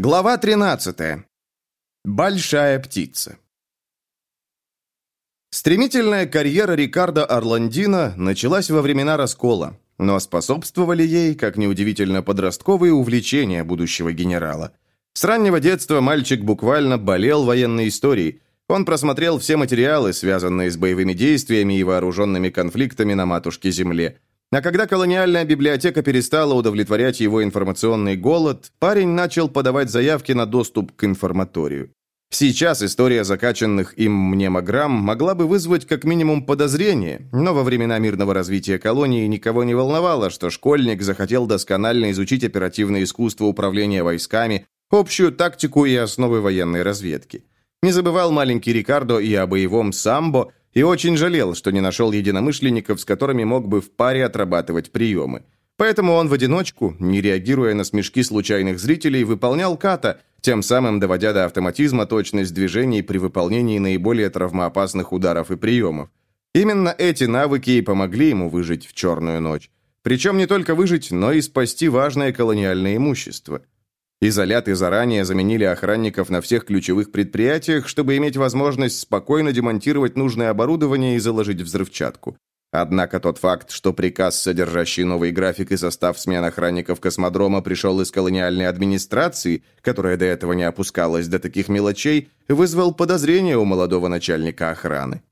Глава 13. Большая птица. Стремительная карьера Рикардо Орландино началась во времена раскола, но способствовали ей, как неудивительно, подростковые увлечения будущего генерала. С раннего детства мальчик буквально болел военной историей. Он просмотрел все материалы, связанные с боевыми действиями и вооруженными конфликтами на матушке-земле – а когда колониальная библиотека перестала удовлетворять его информационный голод, парень начал подавать заявки на доступ к информаторию. Сейчас история закачанных им мнемограмм могла бы вызвать как минимум подозрение, но во времена мирного развития колонии никого не волновало, что школьник захотел досконально изучить оперативное искусство управления войсками, общую тактику и основы военной разведки. Не забывал маленький Рикардо и о боевом самбо, и очень жалел, что не нашел единомышленников, с которыми мог бы в паре отрабатывать приемы. Поэтому он в одиночку, не реагируя на смешки случайных зрителей, выполнял ката, тем самым доводя до автоматизма точность движений при выполнении наиболее травмоопасных ударов и приемов. Именно эти навыки и помогли ему выжить в черную ночь. Причем не только выжить, но и спасти важное колониальное имущество – Изоляты заранее заменили охранников на всех ключевых предприятиях, чтобы иметь возможность спокойно демонтировать нужное оборудование и заложить взрывчатку. Однако тот факт, что приказ, содержащий новый график и состав смен охранников космодрома, пришел из колониальной администрации, которая до этого не опускалась до таких мелочей, вызвал подозрение у молодого начальника охраны.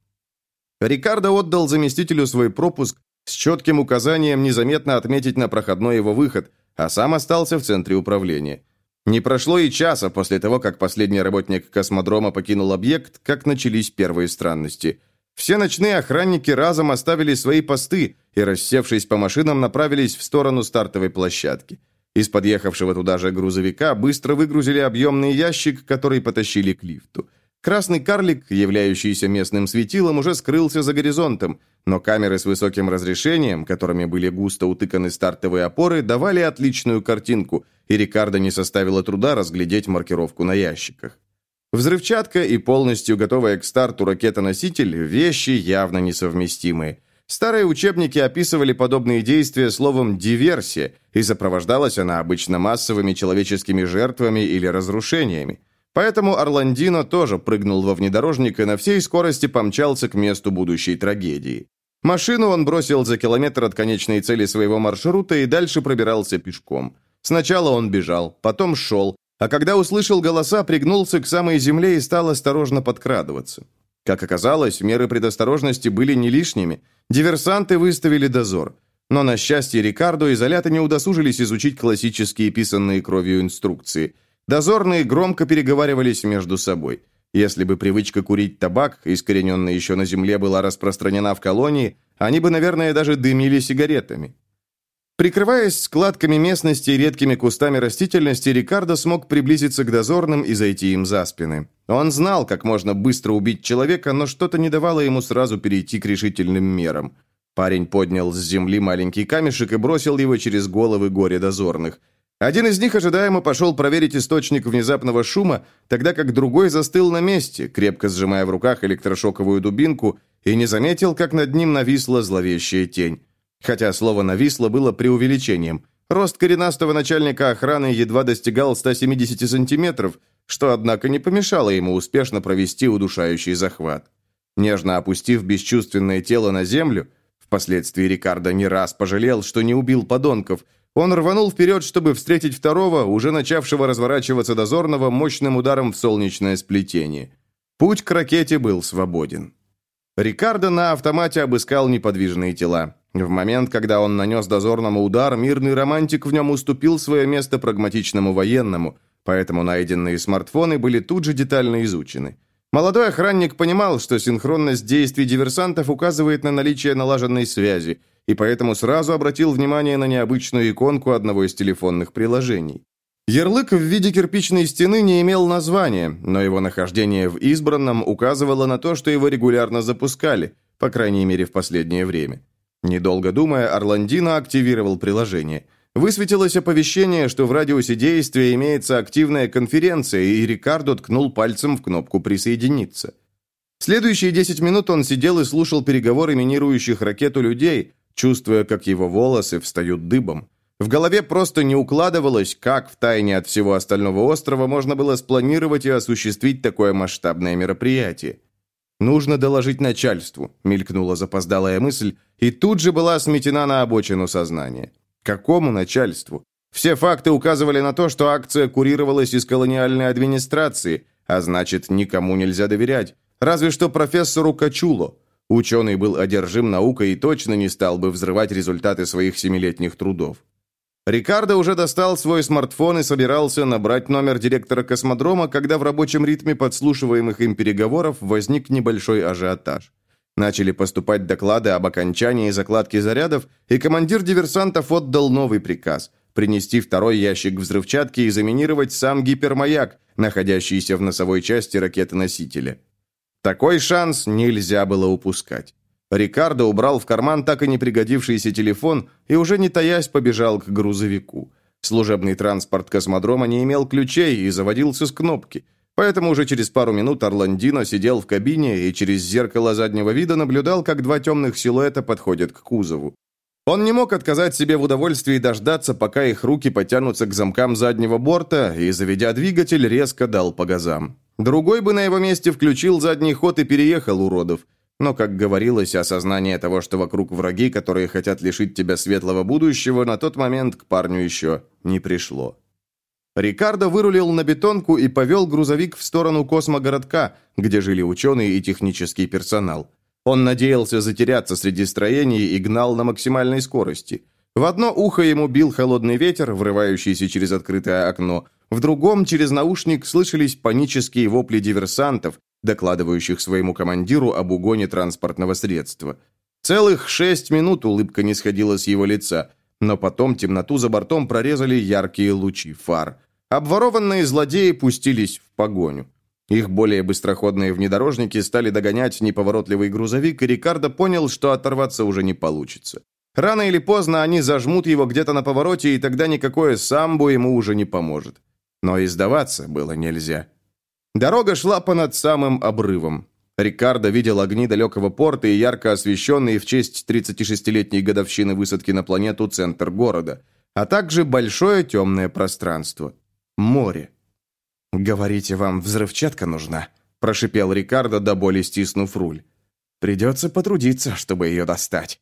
Рикардо отдал заместителю свой пропуск с четким указанием незаметно отметить на проходной его выход, а сам остался в центре управления. Не прошло и часа после того, как последний работник космодрома покинул объект, как начались первые странности. Все ночные охранники разом оставили свои посты и, рассевшись по машинам, направились в сторону стартовой площадки. Из подъехавшего туда же грузовика быстро выгрузили объемный ящик, который потащили к лифту. Красный карлик, являющийся местным светилом, уже скрылся за горизонтом, но камеры с высоким разрешением, которыми были густо утыканы стартовые опоры, давали отличную картинку, и Рикардо не составило труда разглядеть маркировку на ящиках. Взрывчатка и полностью готовая к старту ракета-носитель – вещи явно несовместимые. Старые учебники описывали подобные действия словом «диверсия», и сопровождалась она обычно массовыми человеческими жертвами или разрушениями. Поэтому Орландино тоже прыгнул во внедорожник и на всей скорости помчался к месту будущей трагедии. Машину он бросил за километр от конечной цели своего маршрута и дальше пробирался пешком. Сначала он бежал, потом шел, а когда услышал голоса, пригнулся к самой земле и стал осторожно подкрадываться. Как оказалось, меры предосторожности были не лишними. Диверсанты выставили дозор. Но, на счастье Рикардо, изоляты не удосужились изучить классические писанные кровью инструкции – Дозорные громко переговаривались между собой. Если бы привычка курить табак, искорененная еще на земле, была распространена в колонии, они бы, наверное, даже дымили сигаретами. Прикрываясь складками местности и редкими кустами растительности, Рикардо смог приблизиться к дозорным и зайти им за спины. Он знал, как можно быстро убить человека, но что-то не давало ему сразу перейти к решительным мерам. Парень поднял с земли маленький камешек и бросил его через головы горе дозорных – один из них ожидаемо пошел проверить источник внезапного шума, тогда как другой застыл на месте, крепко сжимая в руках электрошоковую дубинку, и не заметил, как над ним нависла зловещая тень. Хотя слово «нависло» было преувеличением. Рост коренастого начальника охраны едва достигал 170 сантиметров, что, однако, не помешало ему успешно провести удушающий захват. Нежно опустив бесчувственное тело на землю, впоследствии Рикардо не раз пожалел, что не убил подонков – он рванул вперед, чтобы встретить второго, уже начавшего разворачиваться дозорного, мощным ударом в солнечное сплетение. Путь к ракете был свободен. Рикардо на автомате обыскал неподвижные тела. В момент, когда он нанес дозорному удар, мирный романтик в нем уступил свое место прагматичному военному, поэтому найденные смартфоны были тут же детально изучены. Молодой охранник понимал, что синхронность действий диверсантов указывает на наличие налаженной связи – и поэтому сразу обратил внимание на необычную иконку одного из телефонных приложений. Ярлык в виде кирпичной стены не имел названия, но его нахождение в избранном указывало на то, что его регулярно запускали, по крайней мере в последнее время. Недолго думая, Орландино активировал приложение. Высветилось оповещение, что в радиусе действия имеется активная конференция, и Рикардо ткнул пальцем в кнопку «Присоединиться». Следующие 10 минут он сидел и слушал переговоры минирующих ракету людей, чувствуя, как его волосы встают дыбом. В голове просто не укладывалось, как в тайне от всего остального острова можно было спланировать и осуществить такое масштабное мероприятие. «Нужно доложить начальству», — мелькнула запоздалая мысль, и тут же была сметена на обочину сознания. Какому начальству? Все факты указывали на то, что акция курировалась из колониальной администрации, а значит, никому нельзя доверять. Разве что профессору Качуло. Ученый был одержим наукой и точно не стал бы взрывать результаты своих семилетних трудов. Рикардо уже достал свой смартфон и собирался набрать номер директора космодрома, когда в рабочем ритме подслушиваемых им переговоров возник небольшой ажиотаж. Начали поступать доклады об окончании закладки зарядов, и командир диверсантов отдал новый приказ – принести второй ящик взрывчатки и заминировать сам гипермаяк, находящийся в носовой части ракеты-носителя. Такой шанс нельзя было упускать. Рикардо убрал в карман так и не пригодившийся телефон и уже не таясь побежал к грузовику. Служебный транспорт космодрома не имел ключей и заводился с кнопки, поэтому уже через пару минут Орландино сидел в кабине и через зеркало заднего вида наблюдал, как два темных силуэта подходят к кузову. Он не мог отказать себе в удовольствии дождаться, пока их руки потянутся к замкам заднего борта, и, заведя двигатель, резко дал по газам. Другой бы на его месте включил задний ход и переехал уродов. Но, как говорилось, осознание того, что вокруг враги, которые хотят лишить тебя светлого будущего, на тот момент к парню еще не пришло. Рикардо вырулил на бетонку и повел грузовик в сторону космогородка, где жили ученые и технический персонал. Он надеялся затеряться среди строений и гнал на максимальной скорости. В одно ухо ему бил холодный ветер, врывающийся через открытое окно, в другом через наушник слышались панические вопли диверсантов, докладывающих своему командиру об угоне транспортного средства. Целых шесть минут улыбка не сходила с его лица, но потом темноту за бортом прорезали яркие лучи фар. Обворованные злодеи пустились в погоню. Их более быстроходные внедорожники стали догонять неповоротливый грузовик, и Рикардо понял, что оторваться уже не получится. Рано или поздно они зажмут его где-то на повороте, и тогда никакое самбо ему уже не поможет. Но и сдаваться было нельзя. Дорога шла понад самым обрывом. Рикардо видел огни далекого порта и ярко освещенный в честь 36-летней годовщины высадки на планету центр города, а также большое темное пространство. Море. «Говорите, вам взрывчатка нужна?» – прошипел Рикардо, до боли стиснув руль. «Придется потрудиться, чтобы ее достать».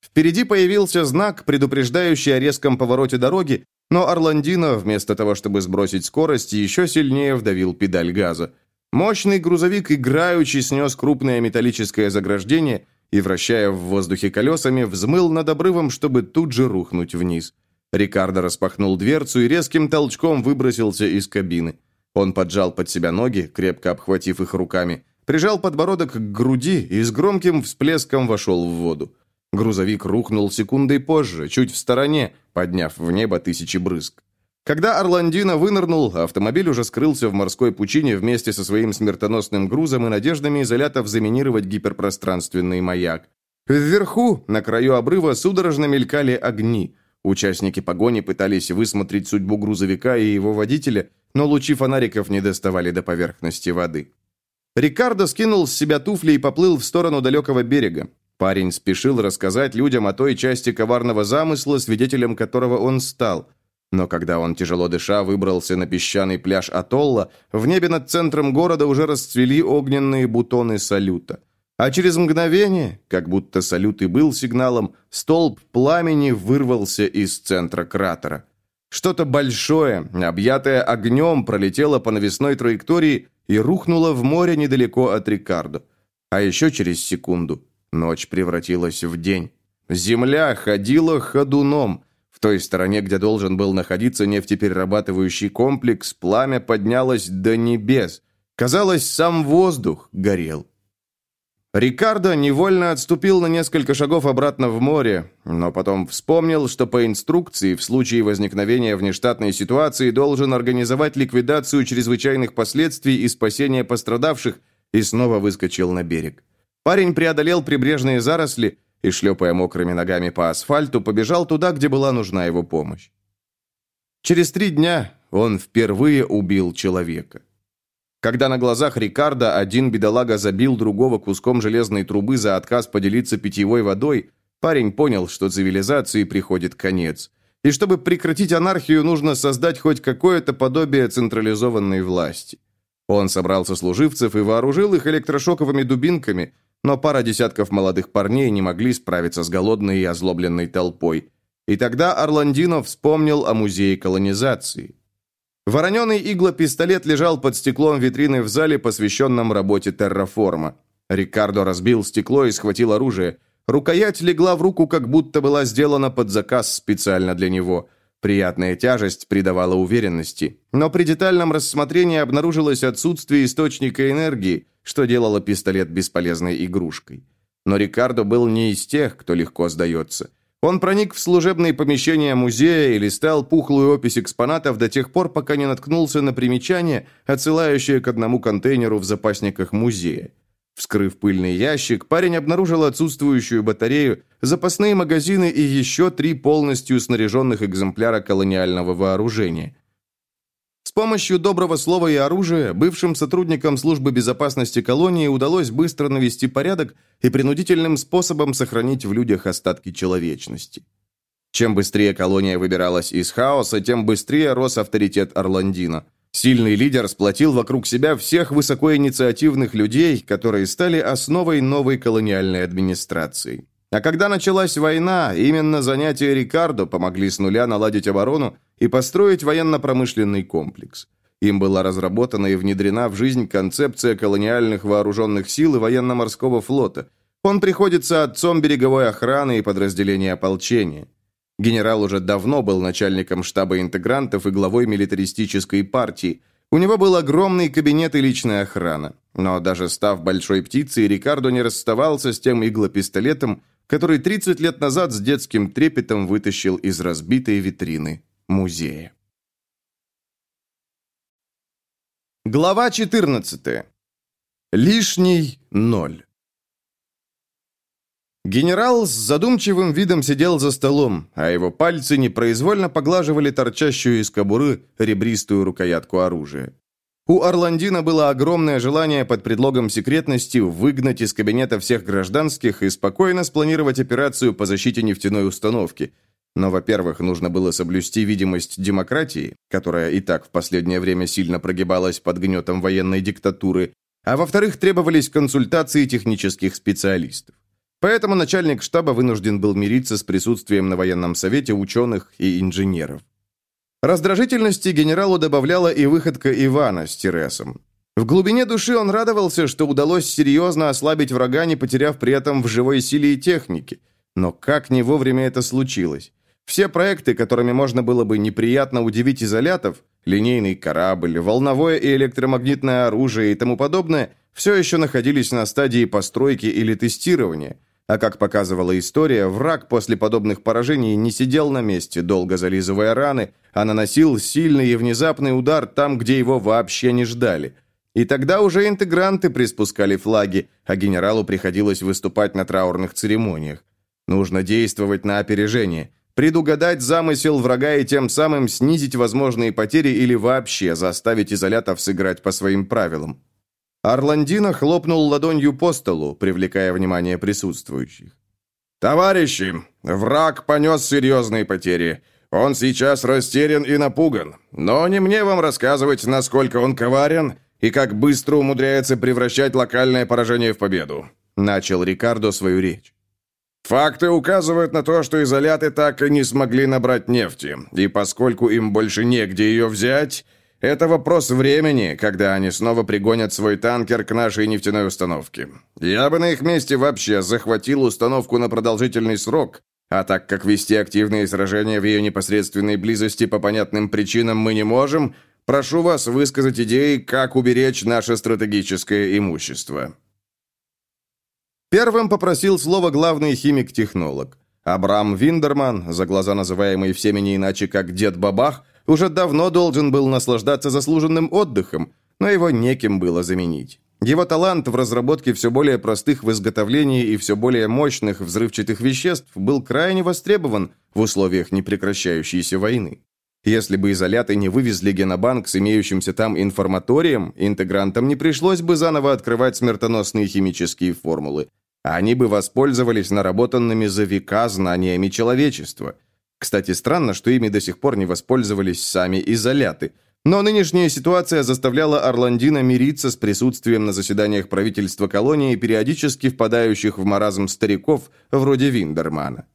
Впереди появился знак, предупреждающий о резком повороте дороги, но Орландино, вместо того, чтобы сбросить скорость, еще сильнее вдавил педаль газа. Мощный грузовик играючи снес крупное металлическое заграждение и, вращая в воздухе колесами, взмыл над обрывом, чтобы тут же рухнуть вниз. Рикардо распахнул дверцу и резким толчком выбросился из кабины. Он поджал под себя ноги, крепко обхватив их руками, прижал подбородок к груди и с громким всплеском вошел в воду. Грузовик рухнул секундой позже, чуть в стороне, подняв в небо тысячи брызг. Когда Орландино вынырнул, автомобиль уже скрылся в морской пучине вместе со своим смертоносным грузом и надеждами изолятов заминировать гиперпространственный маяк. Вверху, на краю обрыва, судорожно мелькали огни. Участники погони пытались высмотреть судьбу грузовика и его водителя, но лучи фонариков не доставали до поверхности воды. Рикардо скинул с себя туфли и поплыл в сторону далекого берега. Парень спешил рассказать людям о той части коварного замысла, свидетелем которого он стал. Но когда он, тяжело дыша, выбрался на песчаный пляж Атолла, в небе над центром города уже расцвели огненные бутоны салюта. А через мгновение, как будто салют и был сигналом, столб пламени вырвался из центра кратера. Что-то большое, объятое огнем, пролетело по навесной траектории и рухнуло в море недалеко от Рикардо. А еще через секунду Ночь превратилась в день. Земля ходила ходуном. В той стороне, где должен был находиться нефтеперерабатывающий комплекс, пламя поднялось до небес. Казалось, сам воздух горел. Рикардо невольно отступил на несколько шагов обратно в море, но потом вспомнил, что по инструкции в случае возникновения внештатной ситуации должен организовать ликвидацию чрезвычайных последствий и спасение пострадавших, и снова выскочил на берег. Парень преодолел прибрежные заросли и, шлепая мокрыми ногами по асфальту, побежал туда, где была нужна его помощь. Через три дня он впервые убил человека. Когда на глазах Рикардо один бедолага забил другого куском железной трубы за отказ поделиться питьевой водой, парень понял, что цивилизации приходит конец. и чтобы прекратить анархию, нужно создать хоть какое-то подобие централизованной власти. Он собрал сослуживцев и вооружил их электрошоковыми дубинками, но пара десятков молодых парней не могли справиться с голодной и озлобленной толпой. И тогда Орландино вспомнил о музее колонизации. Вороненый иглопистолет лежал под стеклом витрины в зале, посвященном работе терраформа. Рикардо разбил стекло и схватил оружие. Рукоять легла в руку, как будто была сделана под заказ специально для него. Приятная тяжесть придавала уверенности. Но при детальном рассмотрении обнаружилось отсутствие источника энергии, что делало пистолет бесполезной игрушкой. Но Рикардо был не из тех, кто легко сдается. Он проник в служебные помещения музея и листал пухлую опись экспонатов до тех пор, пока не наткнулся на примечание, отсылающее к одному контейнеру в запасниках музея. Вскрыв пыльный ящик, парень обнаружил отсутствующую батарею, запасные магазины и еще три полностью снаряженных экземпляра колониального вооружения. С помощью доброго слова и оружия бывшим сотрудникам службы безопасности колонии удалось быстро навести порядок и принудительным способом сохранить в людях остатки человечности. Чем быстрее колония выбиралась из хаоса, тем быстрее рос авторитет Орландина – Сильный лидер сплотил вокруг себя всех высокоинициативных людей, которые стали основой новой колониальной администрации. А когда началась война, именно занятия Рикардо помогли с нуля наладить оборону и построить военно-промышленный комплекс. Им была разработана и внедрена в жизнь концепция колониальных вооруженных сил и военно-морского флота. Он приходится отцом береговой охраны и подразделения ополчения. Генерал уже давно был начальником штаба интегрантов и главой милитаристической партии. У него был огромный кабинет и личная охрана. Но даже став большой птицей, Рикардо не расставался с тем иглопистолетом, который 30 лет назад с детским трепетом вытащил из разбитой витрины музея. Глава 14. Лишний ноль. Генерал с задумчивым видом сидел за столом, а его пальцы непроизвольно поглаживали торчащую из кобуры ребристую рукоятку оружия. У Орландина было огромное желание под предлогом секретности выгнать из кабинета всех гражданских и спокойно спланировать операцию по защите нефтяной установки. Но, во-первых, нужно было соблюсти видимость демократии, которая и так в последнее время сильно прогибалась под гнетом военной диктатуры, а во-вторых, требовались консультации технических специалистов. Поэтому начальник штаба вынужден был мириться с присутствием на военном совете ученых и инженеров. Раздражительности генералу добавляла и выходка Ивана с Тересом. В глубине души он радовался, что удалось серьезно ослабить врага, не потеряв при этом в живой силе и технике. Но как не вовремя это случилось? Все проекты, которыми можно было бы неприятно удивить изолятов, линейный корабль, волновое и электромагнитное оружие и тому подобное, все еще находились на стадии постройки или тестирования, а как показывала история, враг после подобных поражений не сидел на месте, долго зализывая раны, а наносил сильный и внезапный удар там, где его вообще не ждали. И тогда уже интегранты приспускали флаги, а генералу приходилось выступать на траурных церемониях. Нужно действовать на опережение, предугадать замысел врага и тем самым снизить возможные потери или вообще заставить изолятов сыграть по своим правилам. Орландино хлопнул ладонью по столу, привлекая внимание присутствующих. «Товарищи, враг понес серьезные потери. Он сейчас растерян и напуган. Но не мне вам рассказывать, насколько он коварен и как быстро умудряется превращать локальное поражение в победу», начал Рикардо свою речь. Факты указывают на то, что изоляты так и не смогли набрать нефти, и поскольку им больше негде ее взять, это вопрос времени, когда они снова пригонят свой танкер к нашей нефтяной установке. Я бы на их месте вообще захватил установку на продолжительный срок, а так как вести активные сражения в ее непосредственной близости по понятным причинам мы не можем, прошу вас высказать идеи, как уберечь наше стратегическое имущество». Первым попросил слово главный химик-технолог. Абрам Виндерман, за глаза называемый всеми не иначе как Дед Бабах, уже давно должен был наслаждаться заслуженным отдыхом, но его неким было заменить. Его талант в разработке все более простых в изготовлении и все более мощных взрывчатых веществ был крайне востребован в условиях непрекращающейся войны. Если бы изоляты не вывезли генобанк с имеющимся там информаторием, интегрантам не пришлось бы заново открывать смертоносные химические формулы. Они бы воспользовались наработанными за века знаниями человечества – Кстати, странно, что ими до сих пор не воспользовались сами изоляты. Но нынешняя ситуация заставляла Орландина мириться с присутствием на заседаниях правительства колонии периодически впадающих в маразм стариков вроде Виндермана.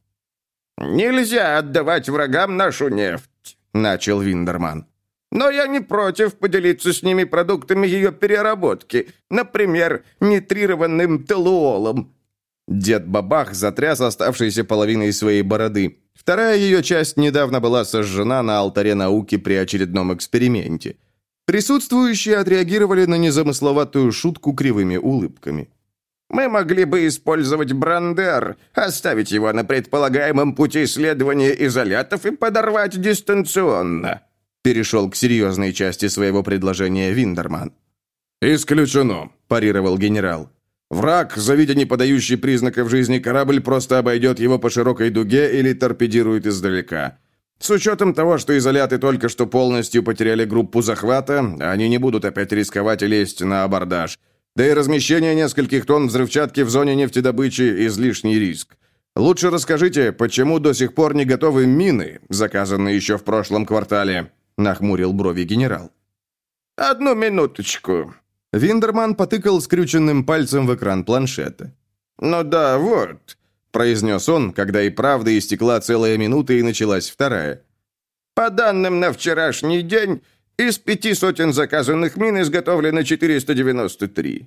«Нельзя отдавать врагам нашу нефть», — начал Виндерман. «Но я не против поделиться с ними продуктами ее переработки, например, нитрированным толуолом». Дед Бабах затряс оставшейся половиной своей бороды. Вторая ее часть недавно была сожжена на алтаре науки при очередном эксперименте. Присутствующие отреагировали на незамысловатую шутку кривыми улыбками. «Мы могли бы использовать Брандер, оставить его на предполагаемом пути исследования изолятов и подорвать дистанционно», перешел к серьезной части своего предложения Виндерман. «Исключено», – парировал генерал. Враг, завидя не подающий признаков жизни корабль, просто обойдет его по широкой дуге или торпедирует издалека. С учетом того, что изоляты только что полностью потеряли группу захвата, они не будут опять рисковать и лезть на абордаж. Да и размещение нескольких тонн взрывчатки в зоне нефтедобычи – излишний риск. Лучше расскажите, почему до сих пор не готовы мины, заказанные еще в прошлом квартале?» – нахмурил брови генерал. «Одну минуточку», Виндерман потыкал скрюченным пальцем в экран планшета. «Ну да, вот», — произнес он, когда и правда истекла целая минута и началась вторая. «По данным на вчерашний день, из пяти сотен заказанных мин изготовлено 493».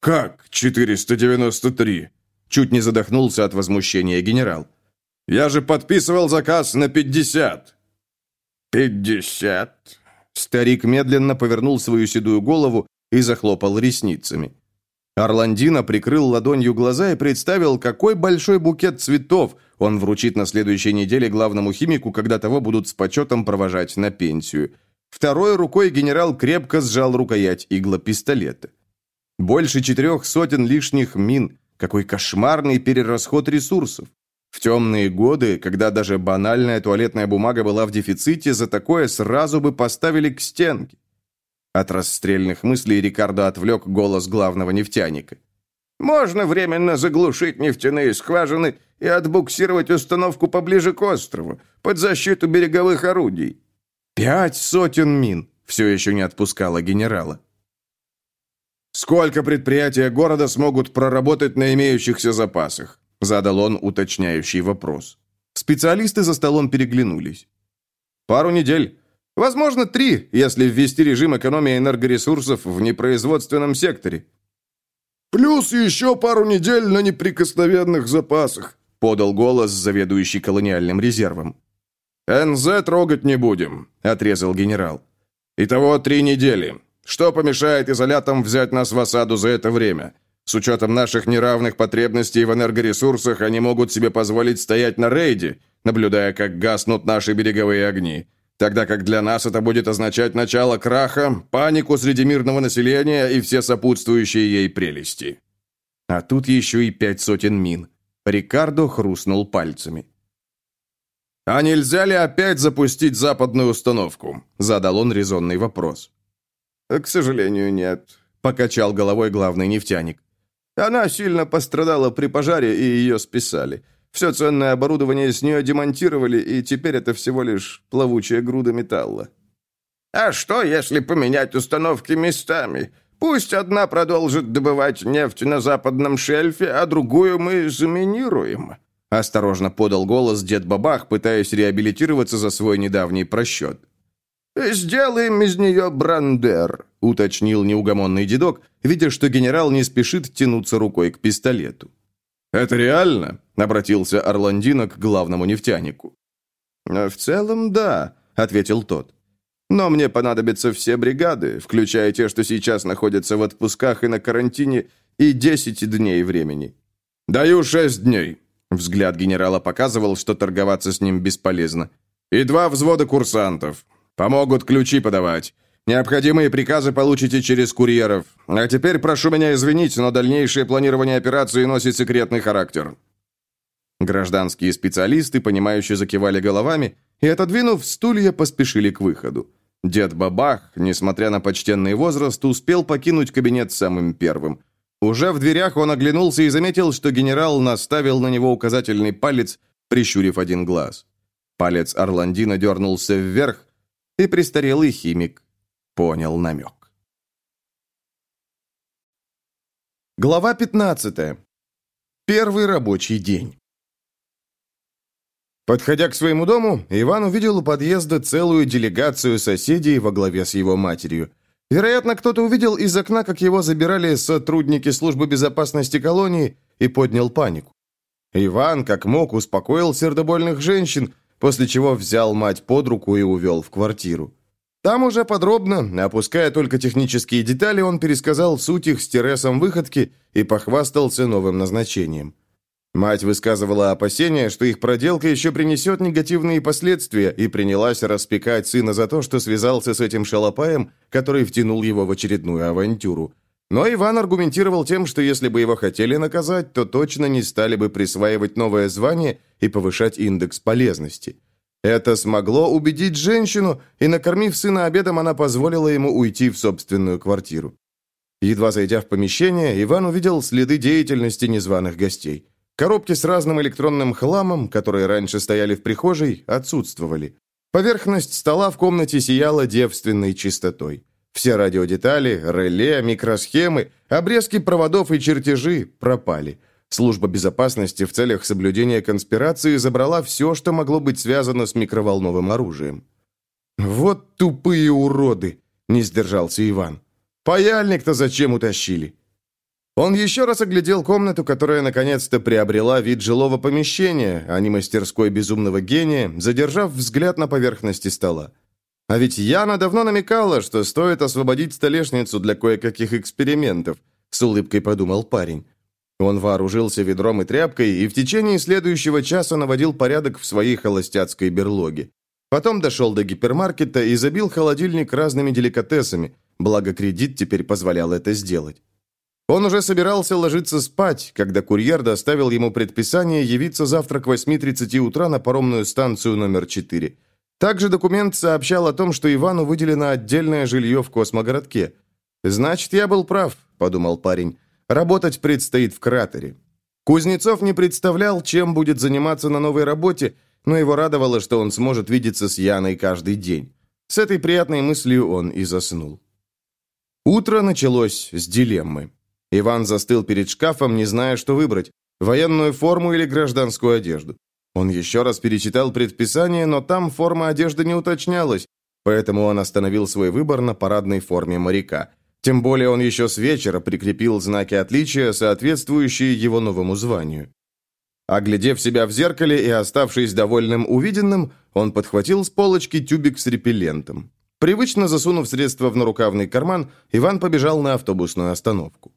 «Как 493?» Чуть не задохнулся от возмущения генерал. «Я же подписывал заказ на 50». «50?» Старик медленно повернул свою седую голову и захлопал ресницами. Орландина прикрыл ладонью глаза и представил, какой большой букет цветов он вручит на следующей неделе главному химику, когда того будут с почетом провожать на пенсию. Второй рукой генерал крепко сжал рукоять иглопистолета. Больше четырех сотен лишних мин. Какой кошмарный перерасход ресурсов. В темные годы, когда даже банальная туалетная бумага была в дефиците, за такое сразу бы поставили к стенке. От расстрельных мыслей Рикардо отвлек голос главного нефтяника. «Можно временно заглушить нефтяные скважины и отбуксировать установку поближе к острову, под защиту береговых орудий». «Пять сотен мин!» все еще не отпускала генерала. «Сколько предприятия города смогут проработать на имеющихся запасах?» задал он уточняющий вопрос. Специалисты за столом переглянулись. «Пару недель. Возможно, три, если ввести режим экономии энергоресурсов в непроизводственном секторе. «Плюс еще пару недель на неприкосновенных запасах», подал голос заведующий колониальным резервом. «НЗ трогать не будем», — отрезал генерал. «Итого три недели. Что помешает изолятам взять нас в осаду за это время? С учетом наших неравных потребностей в энергоресурсах, они могут себе позволить стоять на рейде, наблюдая, как гаснут наши береговые огни тогда как для нас это будет означать начало краха, панику среди мирного населения и все сопутствующие ей прелести. А тут еще и пять сотен мин. Рикардо хрустнул пальцами. «А нельзя ли опять запустить западную установку?» – задал он резонный вопрос. «К сожалению, нет», – покачал головой главный нефтяник. «Она сильно пострадала при пожаре, и ее списали. Все ценное оборудование с нее демонтировали, и теперь это всего лишь плавучая груда металла. «А что, если поменять установки местами? Пусть одна продолжит добывать нефть на западном шельфе, а другую мы заминируем», — осторожно подал голос дед Бабах, пытаясь реабилитироваться за свой недавний просчет. «Сделаем из нее брандер», — уточнил неугомонный дедок, видя, что генерал не спешит тянуться рукой к пистолету. «Это реально?» — обратился Орландино к главному нефтянику. «В целом, да», — ответил тот. «Но мне понадобятся все бригады, включая те, что сейчас находятся в отпусках и на карантине, и десять дней времени». «Даю шесть дней», — взгляд генерала показывал, что торговаться с ним бесполезно. «И два взвода курсантов. Помогут ключи подавать. Необходимые приказы получите через курьеров. А теперь прошу меня извинить, но дальнейшее планирование операции носит секретный характер». Гражданские специалисты, понимающие, закивали головами и, отодвинув стулья, поспешили к выходу. Дед Бабах, несмотря на почтенный возраст, успел покинуть кабинет самым первым. Уже в дверях он оглянулся и заметил, что генерал наставил на него указательный палец, прищурив один глаз. Палец Орландина дернулся вверх, и престарелый химик понял намек. Глава 15. Первый рабочий день. Подходя к своему дому, Иван увидел у подъезда целую делегацию соседей во главе с его матерью. Вероятно, кто-то увидел из окна, как его забирали сотрудники службы безопасности колонии, и поднял панику. Иван, как мог, успокоил сердобольных женщин, после чего взял мать под руку и увел в квартиру. Там уже подробно, опуская только технические детали, он пересказал суть их с тересом выходки и похвастался новым назначением. Мать высказывала опасения, что их проделка еще принесет негативные последствия, и принялась распекать сына за то, что связался с этим шалопаем, который втянул его в очередную авантюру. Но Иван аргументировал тем, что если бы его хотели наказать, то точно не стали бы присваивать новое звание и повышать индекс полезности. Это смогло убедить женщину, и, накормив сына обедом, она позволила ему уйти в собственную квартиру. Едва зайдя в помещение, Иван увидел следы деятельности незваных гостей. Коробки с разным электронным хламом, которые раньше стояли в прихожей, отсутствовали. Поверхность стола в комнате сияла девственной чистотой. Все радиодетали, реле, микросхемы, обрезки проводов и чертежи пропали. Служба безопасности в целях соблюдения конспирации забрала все, что могло быть связано с микроволновым оружием. «Вот тупые уроды!» – не сдержался Иван. «Паяльник-то зачем утащили?» Он еще раз оглядел комнату, которая наконец-то приобрела вид жилого помещения, а не мастерской безумного гения, задержав взгляд на поверхности стола. А ведь Яна давно намекала, что стоит освободить столешницу для кое-каких экспериментов, с улыбкой подумал парень. Он вооружился ведром и тряпкой и в течение следующего часа наводил порядок в своей холостяцкой берлоге. Потом дошел до гипермаркета и забил холодильник разными деликатесами, благо кредит теперь позволял это сделать. Он уже собирался ложиться спать, когда курьер доставил ему предписание явиться завтра к 8.30 утра на паромную станцию номер 4. Также документ сообщал о том, что Ивану выделено отдельное жилье в космогородке. «Значит, я был прав», — подумал парень. «Работать предстоит в кратере». Кузнецов не представлял, чем будет заниматься на новой работе, но его радовало, что он сможет видеться с Яной каждый день. С этой приятной мыслью он и заснул. Утро началось с дилеммы. Иван застыл перед шкафом, не зная, что выбрать – военную форму или гражданскую одежду. Он еще раз перечитал предписание, но там форма одежды не уточнялась, поэтому он остановил свой выбор на парадной форме моряка. Тем более он еще с вечера прикрепил знаки отличия, соответствующие его новому званию. Оглядев себя в зеркале и оставшись довольным увиденным, он подхватил с полочки тюбик с репеллентом. Привычно засунув средство в нарукавный карман, Иван побежал на автобусную остановку.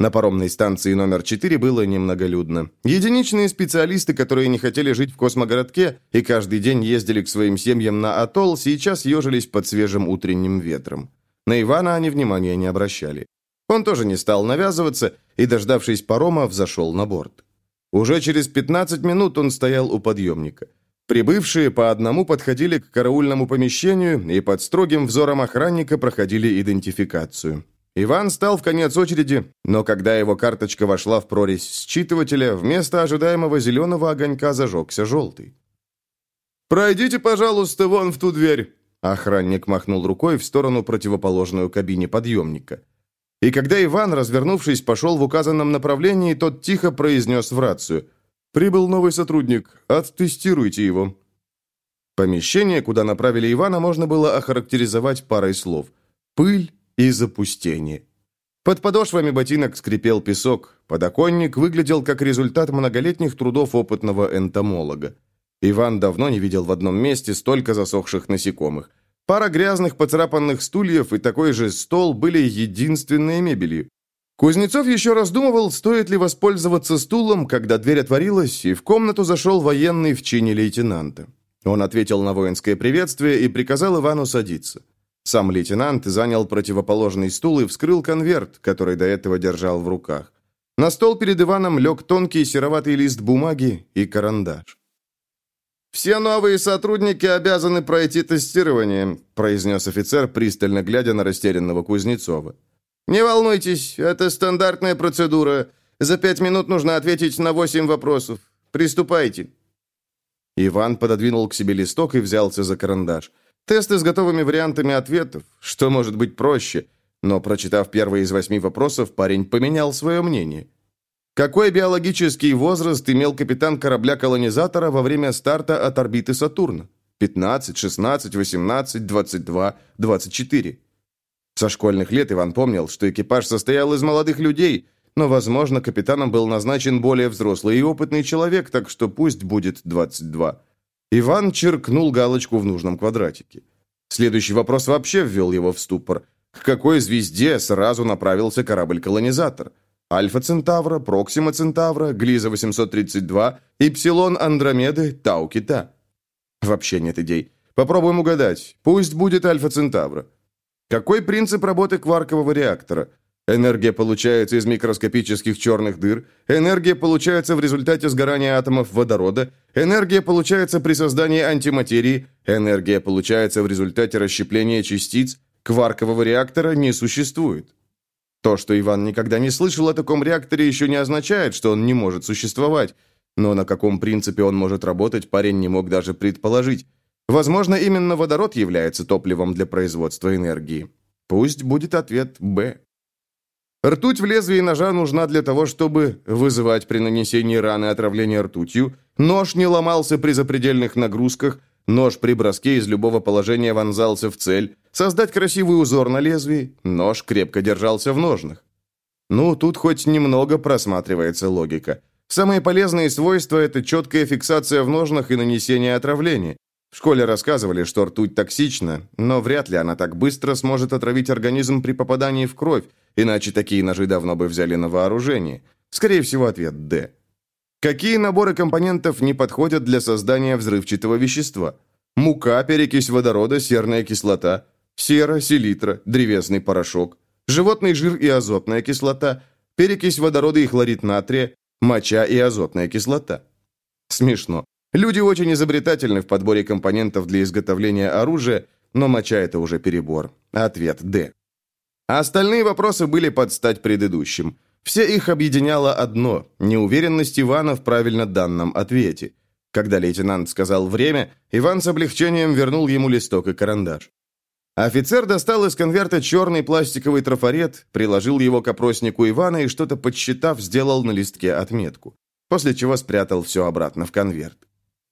На паромной станции номер 4 было немноголюдно. Единичные специалисты, которые не хотели жить в космогородке и каждый день ездили к своим семьям на атолл, сейчас ежились под свежим утренним ветром. На Ивана они внимания не обращали. Он тоже не стал навязываться и, дождавшись парома, взошел на борт. Уже через 15 минут он стоял у подъемника. Прибывшие по одному подходили к караульному помещению и под строгим взором охранника проходили идентификацию. Иван стал в конец очереди, но когда его карточка вошла в прорезь считывателя, вместо ожидаемого зеленого огонька зажегся желтый. «Пройдите, пожалуйста, вон в ту дверь!» Охранник махнул рукой в сторону противоположную кабине подъемника. И когда Иван, развернувшись, пошел в указанном направлении, тот тихо произнес в рацию. «Прибыл новый сотрудник. Оттестируйте его». Помещение, куда направили Ивана, можно было охарактеризовать парой слов. Пыль, и запустение. Под подошвами ботинок скрипел песок, подоконник выглядел как результат многолетних трудов опытного энтомолога. Иван давно не видел в одном месте столько засохших насекомых. Пара грязных поцарапанных стульев и такой же стол были единственной мебелью. Кузнецов еще раздумывал, стоит ли воспользоваться стулом, когда дверь отворилась, и в комнату зашел военный в чине лейтенанта. Он ответил на воинское приветствие и приказал Ивану садиться. Сам лейтенант занял противоположный стул и вскрыл конверт, который до этого держал в руках. На стол перед Иваном лег тонкий сероватый лист бумаги и карандаш. «Все новые сотрудники обязаны пройти тестирование», произнес офицер, пристально глядя на растерянного Кузнецова. «Не волнуйтесь, это стандартная процедура. За пять минут нужно ответить на восемь вопросов. Приступайте». Иван пододвинул к себе листок и взялся за карандаш. Тесты с готовыми вариантами ответов. Что может быть проще? Но, прочитав первый из восьми вопросов, парень поменял свое мнение. Какой биологический возраст имел капитан корабля-колонизатора во время старта от орбиты Сатурна? 15, 16, 18, 22, 24. Со школьных лет Иван помнил, что экипаж состоял из молодых людей, но, возможно, капитаном был назначен более взрослый и опытный человек, так что пусть будет 22. Иван черкнул галочку в нужном квадратике. Следующий вопрос вообще ввел его в ступор. К какой звезде сразу направился корабль-колонизатор? Альфа Центавра, Проксима Центавра, Глиза 832, Ипсилон Андромеды, Тау Кита. Вообще нет идей. Попробуем угадать. Пусть будет Альфа Центавра. Какой принцип работы кваркового реактора? Энергия получается из микроскопических черных дыр, энергия получается в результате сгорания атомов водорода, энергия получается при создании антиматерии, энергия получается в результате расщепления частиц. Кваркового реактора не существует. То, что Иван никогда не слышал о таком реакторе, еще не означает, что он не может существовать. Но на каком принципе он может работать, парень не мог даже предположить. Возможно, именно водород является топливом для производства энергии. Пусть будет ответ «Б». Ртуть в лезвии ножа нужна для того, чтобы вызывать при нанесении раны отравление ртутью, нож не ломался при запредельных нагрузках, нож при броске из любого положения вонзался в цель, создать красивый узор на лезвии, нож крепко держался в ножнах. Ну, тут хоть немного просматривается логика. Самые полезные свойства – это четкая фиксация в ножнах и нанесение отравления. В школе рассказывали, что ртуть токсична, но вряд ли она так быстро сможет отравить организм при попадании в кровь, Иначе такие ножи давно бы взяли на вооружение. Скорее всего, ответ «Д». Какие наборы компонентов не подходят для создания взрывчатого вещества? Мука, перекись водорода, серная кислота, сера, селитра, древесный порошок, животный жир и азотная кислота, перекись водорода и хлорид натрия, моча и азотная кислота. Смешно. Люди очень изобретательны в подборе компонентов для изготовления оружия, но моча – это уже перебор. Ответ – Д. А остальные вопросы были под стать предыдущим. Все их объединяло одно – неуверенность Ивана в правильно данном ответе. Когда лейтенант сказал «время», Иван с облегчением вернул ему листок и карандаш. Офицер достал из конверта черный пластиковый трафарет, приложил его к опроснику Ивана и, что-то подсчитав, сделал на листке отметку, после чего спрятал все обратно в конверт.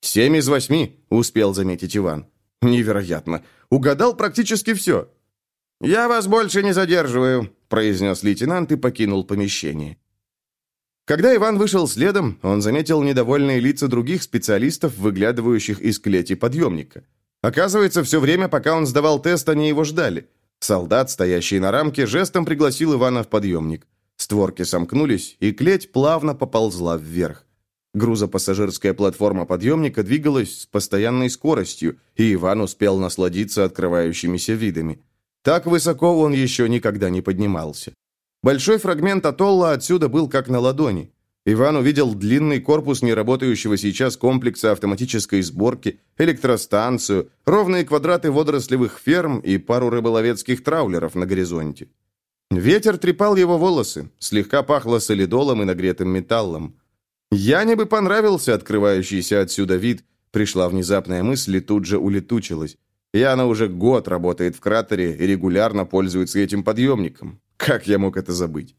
«Семь из восьми», — успел заметить Иван. «Невероятно. Угадал практически все. «Я вас больше не задерживаю», – произнес лейтенант и покинул помещение. Когда Иван вышел следом, он заметил недовольные лица других специалистов, выглядывающих из клети подъемника. Оказывается, все время, пока он сдавал тест, они его ждали. Солдат, стоящий на рамке, жестом пригласил Ивана в подъемник. Створки сомкнулись, и клеть плавно поползла вверх. Грузопассажирская платформа подъемника двигалась с постоянной скоростью, и Иван успел насладиться открывающимися видами. Так высоко он еще никогда не поднимался. Большой фрагмент атолла отсюда был как на ладони. Иван увидел длинный корпус неработающего сейчас комплекса автоматической сборки, электростанцию, ровные квадраты водорослевых ферм и пару рыболовецких траулеров на горизонте. Ветер трепал его волосы, слегка пахло солидолом и нагретым металлом. Яне бы понравился открывающийся отсюда вид, пришла внезапная мысль и тут же улетучилась. Яна уже год работает в кратере и регулярно пользуется этим подъемником. Как я мог это забыть?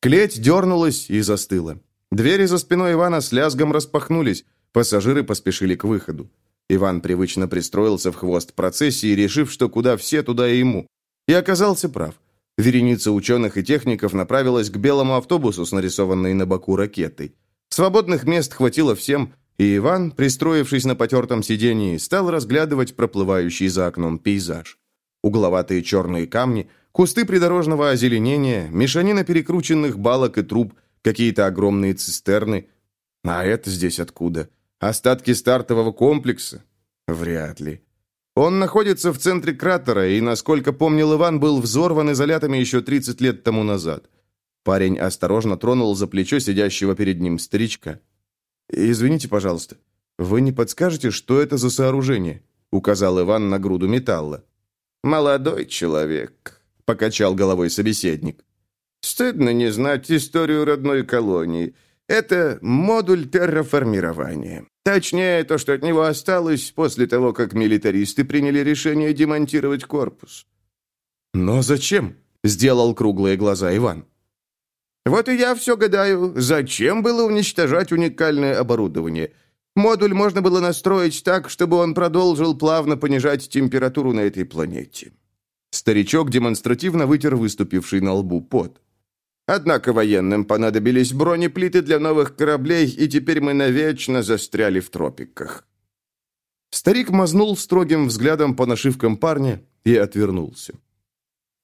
Клеть дернулась и застыла. Двери за спиной Ивана с лязгом распахнулись. Пассажиры поспешили к выходу. Иван привычно пристроился в хвост процессии, решив, что куда все, туда и ему. И оказался прав. Вереница ученых и техников направилась к белому автобусу с нарисованной на боку ракетой. Свободных мест хватило всем, и Иван, пристроившись на потертом сидении, стал разглядывать проплывающий за окном пейзаж. Угловатые черные камни, кусты придорожного озеленения, мешанина перекрученных балок и труб, какие-то огромные цистерны. А это здесь откуда? Остатки стартового комплекса? Вряд ли. Он находится в центре кратера, и, насколько помнил Иван, был взорван изолятами еще 30 лет тому назад. Парень осторожно тронул за плечо сидящего перед ним старичка. «Извините, пожалуйста, вы не подскажете, что это за сооружение?» указал Иван на груду металла. «Молодой человек», — покачал головой собеседник. «Стыдно не знать историю родной колонии. Это модуль терраформирования. Точнее, то, что от него осталось после того, как милитаристы приняли решение демонтировать корпус. «Но зачем?» — сделал круглые глаза Иван. «Вот и я все гадаю, зачем было уничтожать уникальное оборудование? Модуль можно было настроить так, чтобы он продолжил плавно понижать температуру на этой планете». Старичок демонстративно вытер выступивший на лбу пот. Однако военным понадобились бронеплиты для новых кораблей, и теперь мы навечно застряли в тропиках. Старик мазнул строгим взглядом по нашивкам парня и отвернулся.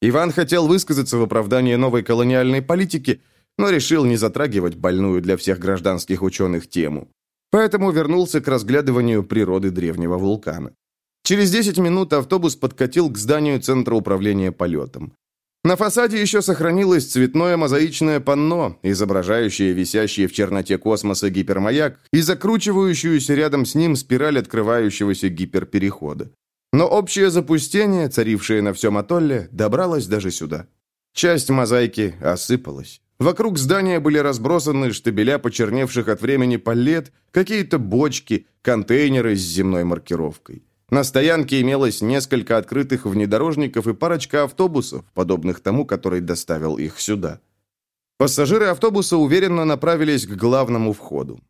Иван хотел высказаться в оправдании новой колониальной политики, но решил не затрагивать больную для всех гражданских ученых тему. Поэтому вернулся к разглядыванию природы древнего вулкана. Через 10 минут автобус подкатил к зданию Центра управления полетом. На фасаде еще сохранилось цветное мозаичное панно, изображающее висящий в черноте космоса гипермаяк и закручивающуюся рядом с ним спираль открывающегося гиперперехода. Но общее запустение, царившее на всем атолле, добралось даже сюда. Часть мозаики осыпалась. Вокруг здания были разбросаны штабеля почерневших от времени палет, какие-то бочки, контейнеры с земной маркировкой. На стоянке имелось несколько открытых внедорожников и парочка автобусов, подобных тому, который доставил их сюда. Пассажиры автобуса уверенно направились к главному входу.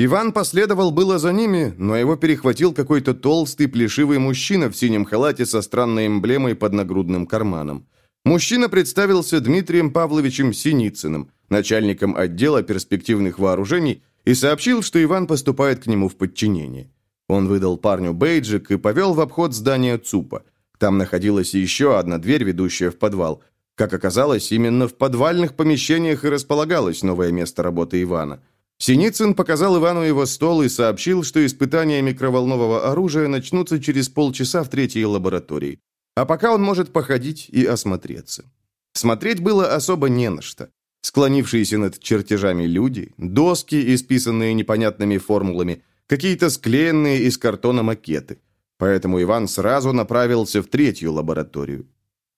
Иван последовал было за ними, но его перехватил какой-то толстый плешивый мужчина в синем халате со странной эмблемой под нагрудным карманом. Мужчина представился Дмитрием Павловичем Синицыным, начальником отдела перспективных вооружений, и сообщил, что Иван поступает к нему в подчинение. Он выдал парню бейджик и повел в обход здания ЦУПа. Там находилась еще одна дверь, ведущая в подвал. Как оказалось, именно в подвальных помещениях и располагалось новое место работы Ивана. Синицын показал Ивану его стол и сообщил, что испытания микроволнового оружия начнутся через полчаса в третьей лаборатории. А пока он может походить и осмотреться. Смотреть было особо не на что. Склонившиеся над чертежами люди, доски, исписанные непонятными формулами, какие-то склеенные из картона макеты. Поэтому Иван сразу направился в третью лабораторию.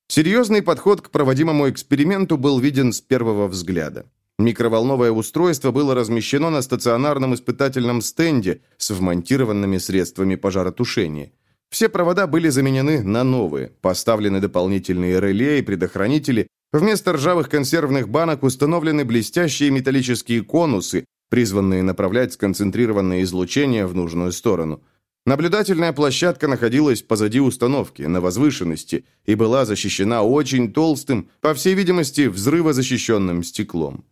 Серьезный подход к проводимому эксперименту был виден с первого взгляда. Микроволновое устройство было размещено на стационарном испытательном стенде с вмонтированными средствами пожаротушения. Все провода были заменены на новые, поставлены дополнительные реле и предохранители, вместо ржавых консервных банок установлены блестящие металлические конусы, призванные направлять сконцентрированное излучение в нужную сторону. Наблюдательная площадка находилась позади установки, на возвышенности, и была защищена очень толстым, по всей видимости, взрывозащищенным стеклом.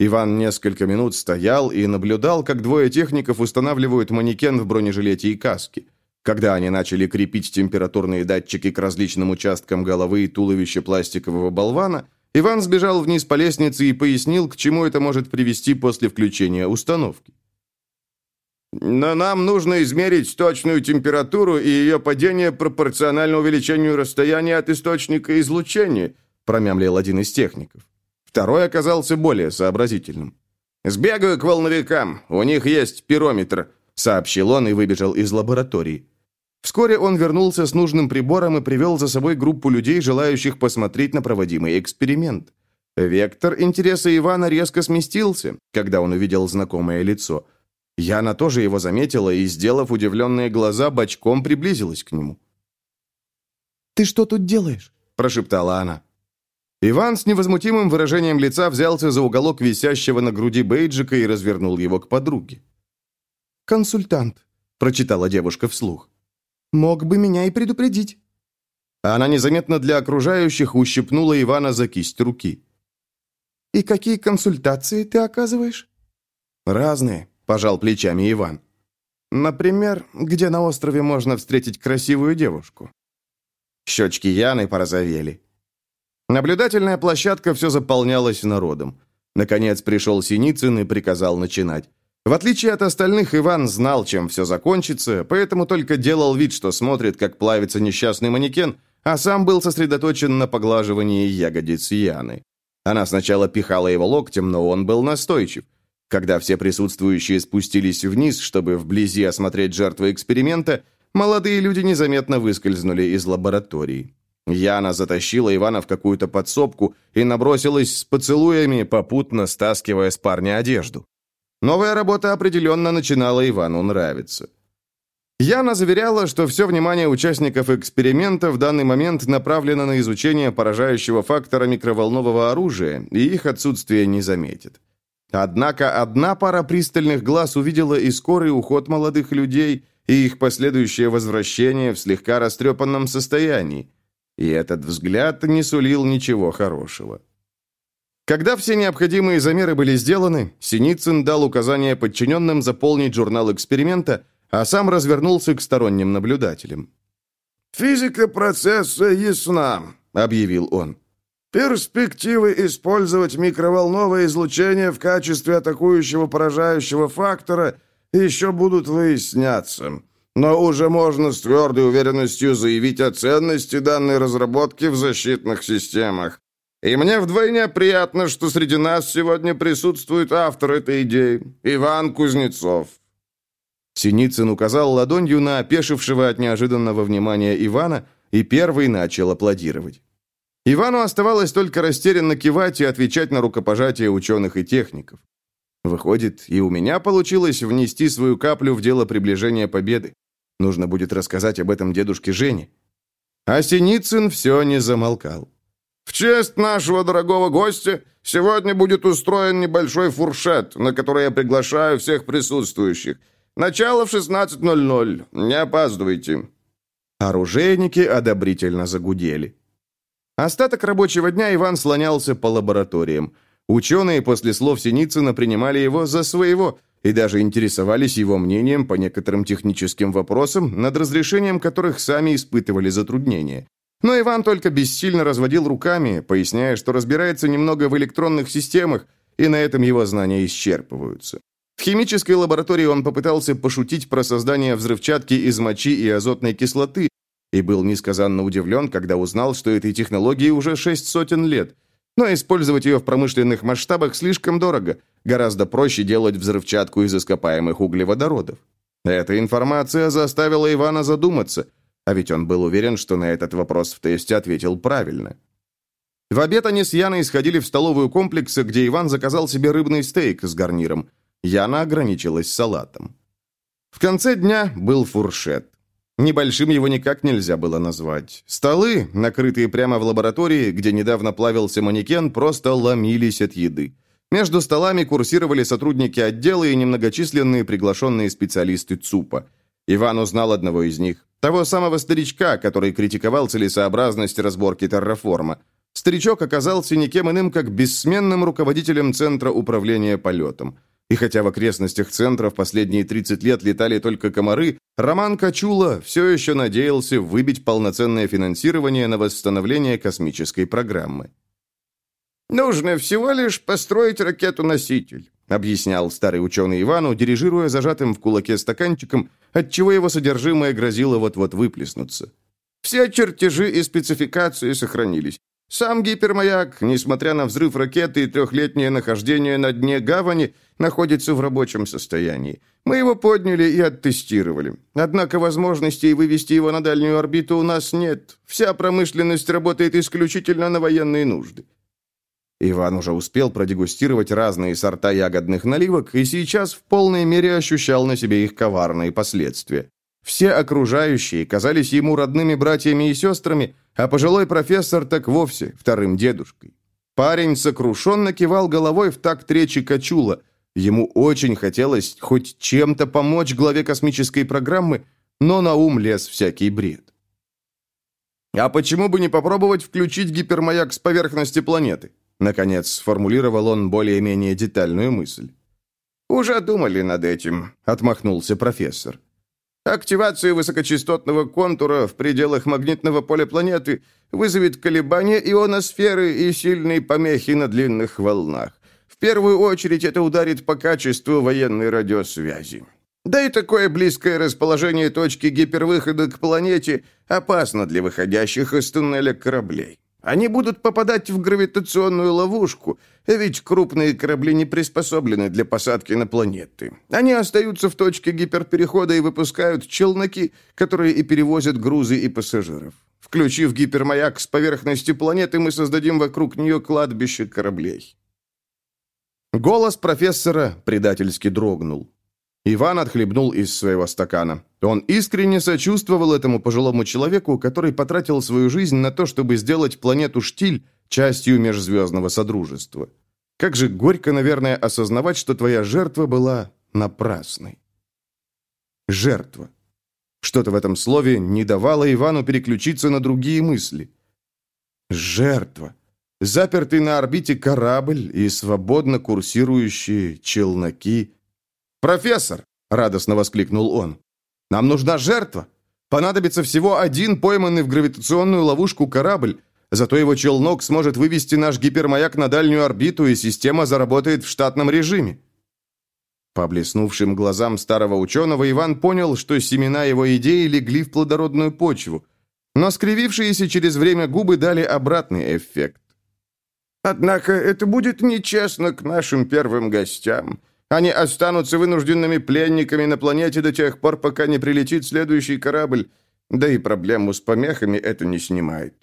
Иван несколько минут стоял и наблюдал, как двое техников устанавливают манекен в бронежилете и каске. Когда они начали крепить температурные датчики к различным участкам головы и туловища пластикового болвана – Иван сбежал вниз по лестнице и пояснил, к чему это может привести после включения установки. Но нам нужно измерить точную температуру и ее падение пропорционально увеличению расстояния от источника излучения, промямлил один из техников. Второй оказался более сообразительным. «Сбегаю к волновикам, у них есть пирометр», — сообщил он и выбежал из лаборатории. Вскоре он вернулся с нужным прибором и привел за собой группу людей, желающих посмотреть на проводимый эксперимент. Вектор интереса Ивана резко сместился, когда он увидел знакомое лицо. Яна тоже его заметила и, сделав удивленные глаза, бочком приблизилась к нему. «Ты что тут делаешь?» – прошептала она. Иван с невозмутимым выражением лица взялся за уголок висящего на груди бейджика и развернул его к подруге. «Консультант», – прочитала девушка вслух. Мог бы меня и предупредить». Она незаметно для окружающих ущипнула Ивана за кисть руки. «И какие консультации ты оказываешь?» «Разные», – пожал плечами Иван. «Например, где на острове можно встретить красивую девушку?» Щечки Яны порозовели. Наблюдательная площадка все заполнялась народом. Наконец пришел Синицын и приказал начинать. В отличие от остальных, Иван знал, чем все закончится, поэтому только делал вид, что смотрит, как плавится несчастный манекен, а сам был сосредоточен на поглаживании ягодиц Яны. Она сначала пихала его локтем, но он был настойчив. Когда все присутствующие спустились вниз, чтобы вблизи осмотреть жертву эксперимента, молодые люди незаметно выскользнули из лаборатории. Яна затащила Ивана в какую-то подсобку и набросилась с поцелуями, попутно стаскивая с парня одежду. Новая работа определенно начинала Ивану нравиться. Яна заверяла, что все внимание участников эксперимента в данный момент направлено на изучение поражающего фактора микроволнового оружия, и их отсутствие не заметит. Однако одна пара пристальных глаз увидела и скорый уход молодых людей, и их последующее возвращение в слегка растрепанном состоянии. И этот взгляд не сулил ничего хорошего. Когда все необходимые замеры были сделаны, Синицын дал указание подчиненным заполнить журнал эксперимента, а сам развернулся к сторонним наблюдателям. «Физика процесса ясна», — объявил он. «Перспективы использовать микроволновое излучение в качестве атакующего поражающего фактора еще будут выясняться. Но уже можно с твердой уверенностью заявить о ценности данной разработки в защитных системах. И мне вдвойне приятно, что среди нас сегодня присутствует автор этой идеи, Иван Кузнецов. Синицын указал ладонью на опешившего от неожиданного внимания Ивана и первый начал аплодировать. Ивану оставалось только растерянно кивать и отвечать на рукопожатие ученых и техников. Выходит, и у меня получилось внести свою каплю в дело приближения победы. Нужно будет рассказать об этом дедушке Жене. А Синицын все не замолкал. В честь нашего дорогого гостя сегодня будет устроен небольшой фуршет, на который я приглашаю всех присутствующих. Начало в 16.00. Не опаздывайте». Оружейники одобрительно загудели. Остаток рабочего дня Иван слонялся по лабораториям. Ученые после слов Синицына принимали его за своего и даже интересовались его мнением по некоторым техническим вопросам, над разрешением которых сами испытывали затруднения. Но Иван только бессильно разводил руками, поясняя, что разбирается немного в электронных системах, и на этом его знания исчерпываются. В химической лаборатории он попытался пошутить про создание взрывчатки из мочи и азотной кислоты, и был несказанно удивлен, когда узнал, что этой технологии уже шесть сотен лет. Но использовать ее в промышленных масштабах слишком дорого, гораздо проще делать взрывчатку из ископаемых углеводородов. Эта информация заставила Ивана задуматься – а ведь он был уверен, что на этот вопрос в тесте ответил правильно. В обед они с Яной сходили в столовую комплекса, где Иван заказал себе рыбный стейк с гарниром. Яна ограничилась салатом. В конце дня был фуршет. Небольшим его никак нельзя было назвать. Столы, накрытые прямо в лаборатории, где недавно плавился манекен, просто ломились от еды. Между столами курсировали сотрудники отдела и немногочисленные приглашенные специалисты ЦУПа. Иван узнал одного из них. Того самого старичка, который критиковал целесообразность разборки терраформа. Старичок оказался никем иным, как бессменным руководителем Центра управления полетом. И хотя в окрестностях центра в последние 30 лет летали только комары, Роман Качула все еще надеялся выбить полноценное финансирование на восстановление космической программы. «Нужно всего лишь построить ракету-носитель объяснял старый ученый Ивану, дирижируя зажатым в кулаке стаканчиком, отчего его содержимое грозило вот-вот выплеснуться. Все чертежи и спецификации сохранились. Сам гипермаяк, несмотря на взрыв ракеты и трехлетнее нахождение на дне гавани, находится в рабочем состоянии. Мы его подняли и оттестировали. Однако возможностей вывести его на дальнюю орбиту у нас нет. Вся промышленность работает исключительно на военные нужды. Иван уже успел продегустировать разные сорта ягодных наливок и сейчас в полной мере ощущал на себе их коварные последствия. Все окружающие казались ему родными братьями и сестрами, а пожилой профессор так вовсе вторым дедушкой. Парень сокрушенно кивал головой в такт речи Качула. Ему очень хотелось хоть чем-то помочь главе космической программы, но на ум лез всякий бред. «А почему бы не попробовать включить гипермаяк с поверхности планеты?» Наконец сформулировал он более-менее детальную мысль. «Уже думали над этим», — отмахнулся профессор. «Активация высокочастотного контура в пределах магнитного поля планеты вызовет колебания ионосферы и сильные помехи на длинных волнах. В первую очередь это ударит по качеству военной радиосвязи. Да и такое близкое расположение точки гипервыхода к планете опасно для выходящих из туннеля кораблей. Они будут попадать в гравитационную ловушку, ведь крупные корабли не приспособлены для посадки на планеты. Они остаются в точке гиперперехода и выпускают челноки, которые и перевозят грузы и пассажиров. Включив гипермаяк с поверхности планеты, мы создадим вокруг нее кладбище кораблей. Голос профессора предательски дрогнул. Иван отхлебнул из своего стакана. Он искренне сочувствовал этому пожилому человеку, который потратил свою жизнь на то, чтобы сделать планету Штиль частью межзвездного содружества. Как же горько, наверное, осознавать, что твоя жертва была напрасной. Жертва. Что-то в этом слове не давало Ивану переключиться на другие мысли. Жертва. Запертый на орбите корабль и свободно курсирующие челноки – «Профессор!» — радостно воскликнул он. «Нам нужна жертва. Понадобится всего один пойманный в гравитационную ловушку корабль, зато его челнок сможет вывести наш гипермаяк на дальнюю орбиту, и система заработает в штатном режиме». По блеснувшим глазам старого ученого Иван понял, что семена его идеи легли в плодородную почву, но скривившиеся через время губы дали обратный эффект. «Однако это будет нечестно к нашим первым гостям. Они останутся вынужденными пленниками на планете до тех пор, пока не прилетит следующий корабль. Да и проблему с помехами это не снимает.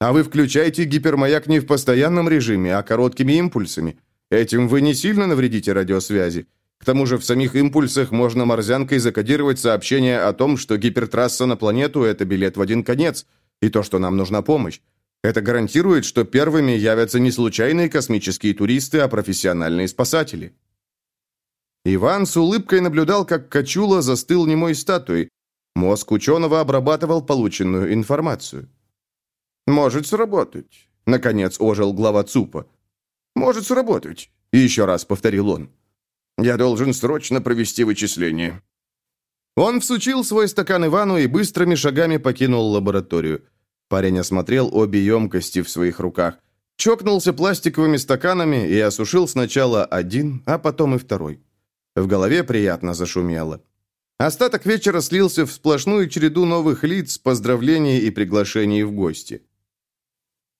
А вы включаете гипермаяк не в постоянном режиме, а короткими импульсами. Этим вы не сильно навредите радиосвязи. К тому же в самих импульсах можно морзянкой закодировать сообщение о том, что гипертрасса на планету – это билет в один конец, и то, что нам нужна помощь. Это гарантирует, что первыми явятся не случайные космические туристы, а профессиональные спасатели. Иван с улыбкой наблюдал, как Качула застыл немой статуей. Мозг ученого обрабатывал полученную информацию. «Может сработать», — наконец ожил глава ЦУПа. «Может сработать», — еще раз повторил он. «Я должен срочно провести вычисление». Он всучил свой стакан Ивану и быстрыми шагами покинул лабораторию. Парень осмотрел обе емкости в своих руках, чокнулся пластиковыми стаканами и осушил сначала один, а потом и второй. В голове приятно зашумело. Остаток вечера слился в сплошную череду новых лиц, поздравлений и приглашений в гости.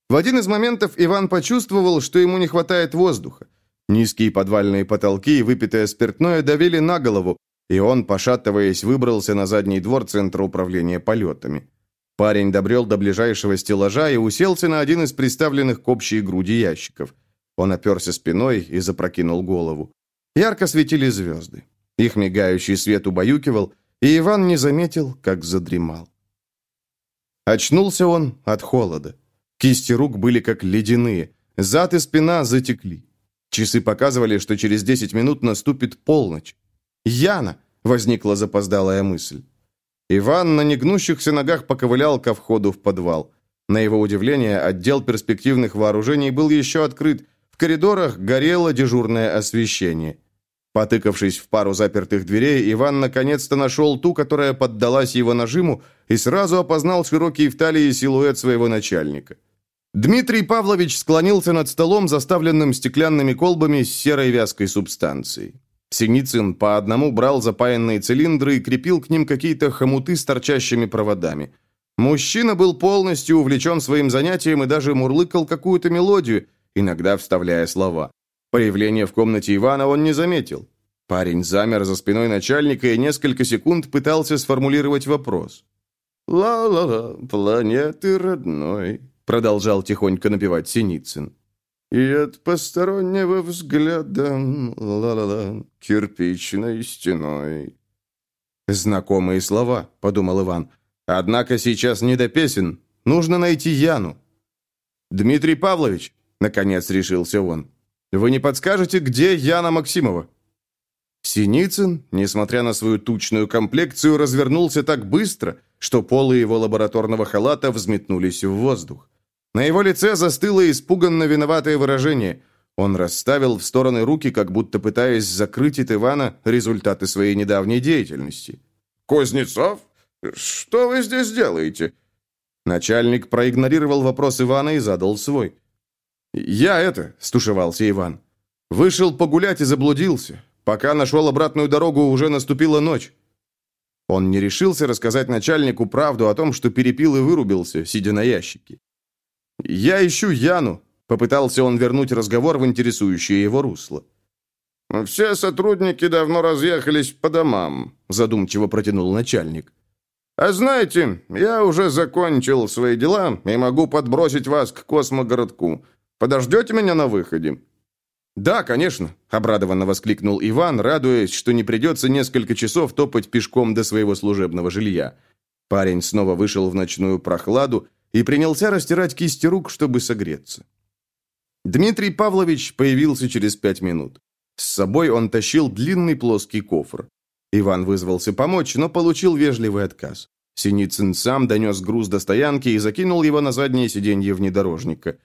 В один из моментов Иван почувствовал, что ему не хватает воздуха. Низкие подвальные потолки и выпитое спиртное давили на голову, и он, пошатываясь, выбрался на задний двор Центра управления полетами. Парень добрел до ближайшего стеллажа и уселся на один из приставленных к общей груди ящиков. Он оперся спиной и запрокинул голову. Ярко светили звезды. Их мигающий свет убаюкивал, и Иван не заметил, как задремал. Очнулся он от холода. Кисти рук были как ледяные, зад и спина затекли. Часы показывали, что через 10 минут наступит полночь. «Яна!» — возникла запоздалая мысль. Иван на негнущихся ногах поковылял ко входу в подвал. На его удивление, отдел перспективных вооружений был еще открыт. В коридорах горело дежурное освещение. Потыкавшись в пару запертых дверей, Иван наконец-то нашел ту, которая поддалась его нажиму, и сразу опознал широкий в талии силуэт своего начальника. Дмитрий Павлович склонился над столом, заставленным стеклянными колбами с серой вязкой субстанцией. Синицын по одному брал запаянные цилиндры и крепил к ним какие-то хомуты с торчащими проводами. Мужчина был полностью увлечен своим занятием и даже мурлыкал какую-то мелодию, иногда вставляя слова. Появление в комнате Ивана он не заметил. Парень замер за спиной начальника и несколько секунд пытался сформулировать вопрос. «Ла-ла-ла, планеты родной», — продолжал тихонько напевать Синицын. «И от постороннего взгляда, ла-ла-ла, кирпичной стеной». «Знакомые слова», — подумал Иван. «Однако сейчас не до песен. Нужно найти Яну». «Дмитрий Павлович», — наконец решился он, вы не подскажете, где Яна Максимова?» Синицын, несмотря на свою тучную комплекцию, развернулся так быстро, что полы его лабораторного халата взметнулись в воздух. На его лице застыло испуганно виноватое выражение. Он расставил в стороны руки, как будто пытаясь закрыть от Ивана результаты своей недавней деятельности. «Кузнецов? Что вы здесь делаете?» Начальник проигнорировал вопрос Ивана и задал свой. «Я это», — стушевался Иван. «Вышел погулять и заблудился. Пока нашел обратную дорогу, уже наступила ночь». Он не решился рассказать начальнику правду о том, что перепил и вырубился, сидя на ящике. «Я ищу Яну», — попытался он вернуть разговор в интересующее его русло. «Все сотрудники давно разъехались по домам», — задумчиво протянул начальник. «А знаете, я уже закончил свои дела и могу подбросить вас к космогородку. Подождете меня на выходе?» «Да, конечно», — обрадованно воскликнул Иван, радуясь, что не придется несколько часов топать пешком до своего служебного жилья. Парень снова вышел в ночную прохладу и принялся растирать кисти рук, чтобы согреться. Дмитрий Павлович появился через пять минут. С собой он тащил длинный плоский кофр. Иван вызвался помочь, но получил вежливый отказ. Синицын сам донес груз до стоянки и закинул его на заднее сиденье внедорожника.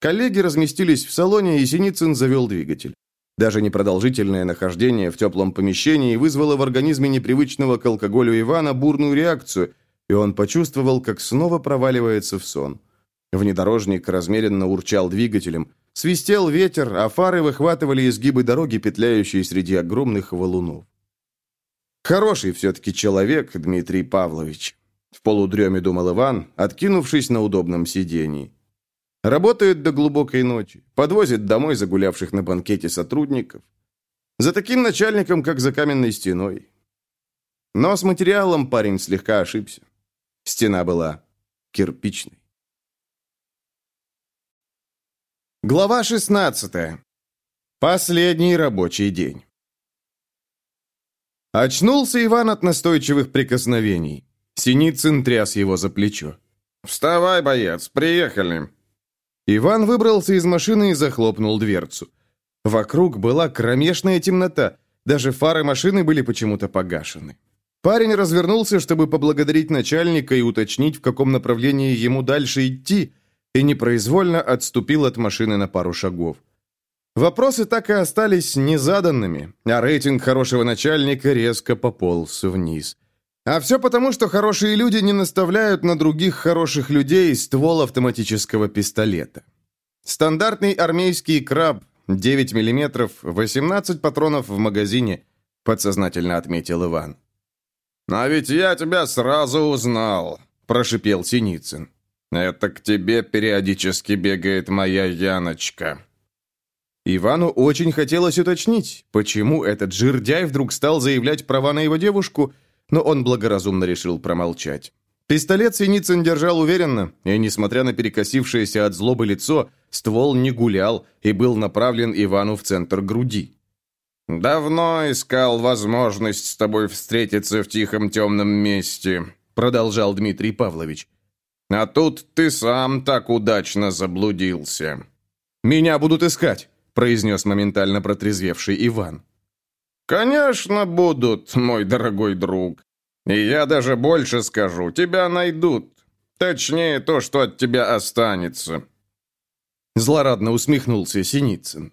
Коллеги разместились в салоне, и Синицын завел двигатель. Даже непродолжительное нахождение в теплом помещении вызвало в организме непривычного к алкоголю Ивана бурную реакцию, и он почувствовал, как снова проваливается в сон. Внедорожник размеренно урчал двигателем, свистел ветер, а фары выхватывали изгибы дороги, петляющие среди огромных валунов. Хороший все-таки человек, Дмитрий Павлович. В полудреме думал Иван, откинувшись на удобном сидении. Работает до глубокой ночи, подвозит домой загулявших на банкете сотрудников. За таким начальником, как за каменной стеной. Но с материалом парень слегка ошибся. Стена была кирпичной. Глава 16. Последний рабочий день. Очнулся Иван от настойчивых прикосновений. Синицын тряс его за плечо. «Вставай, боец, приехали!» Иван выбрался из машины и захлопнул дверцу. Вокруг была кромешная темнота, даже фары машины были почему-то погашены. Парень развернулся, чтобы поблагодарить начальника и уточнить, в каком направлении ему дальше идти, и непроизвольно отступил от машины на пару шагов. Вопросы так и остались незаданными, а рейтинг хорошего начальника резко пополз вниз. А все потому, что хорошие люди не наставляют на других хороших людей ствол автоматического пистолета. Стандартный армейский краб, 9 мм, 18 патронов в магазине, подсознательно отметил Иван. «А ведь я тебя сразу узнал», – прошипел Синицын. «Это к тебе периодически бегает моя Яночка». Ивану очень хотелось уточнить, почему этот жирдяй вдруг стал заявлять права на его девушку, но он благоразумно решил промолчать. Пистолет Синицын держал уверенно, и, несмотря на перекосившееся от злобы лицо, ствол не гулял и был направлен Ивану в центр груди. «Давно искал возможность с тобой встретиться в тихом темном месте», продолжал Дмитрий Павлович. «А тут ты сам так удачно заблудился». «Меня будут искать», произнес моментально протрезвевший Иван. «Конечно будут, мой дорогой друг. И я даже больше скажу, тебя найдут. Точнее, то, что от тебя останется». Злорадно усмехнулся Синицын.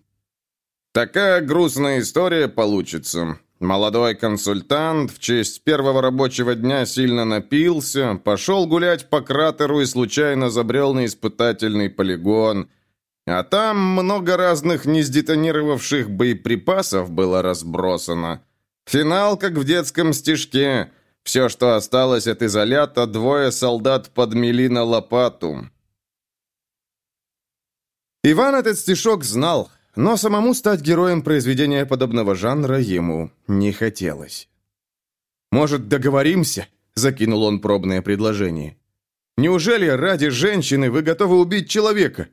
«Такая грустная история получится. Молодой консультант в честь первого рабочего дня сильно напился, пошел гулять по кратеру и случайно забрел на испытательный полигон». А там много разных несдетонировавших боеприпасов было разбросано. Финал, как в детском стишке. Все, что осталось от изолята, двое солдат подмели на лопату. Иван этот стишок знал, но самому стать героем произведения подобного жанра ему не хотелось. «Может, договоримся?» – закинул он пробное предложение. «Неужели ради женщины вы готовы убить человека?»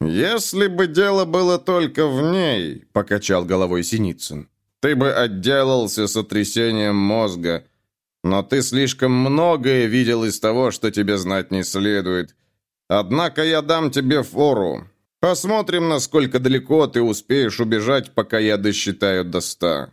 «Если бы дело было только в ней», — покачал головой Синицын, «ты бы отделался сотрясением мозга. Но ты слишком многое видел из того, что тебе знать не следует. Однако я дам тебе фору. Посмотрим, насколько далеко ты успеешь убежать, пока я досчитаю до ста».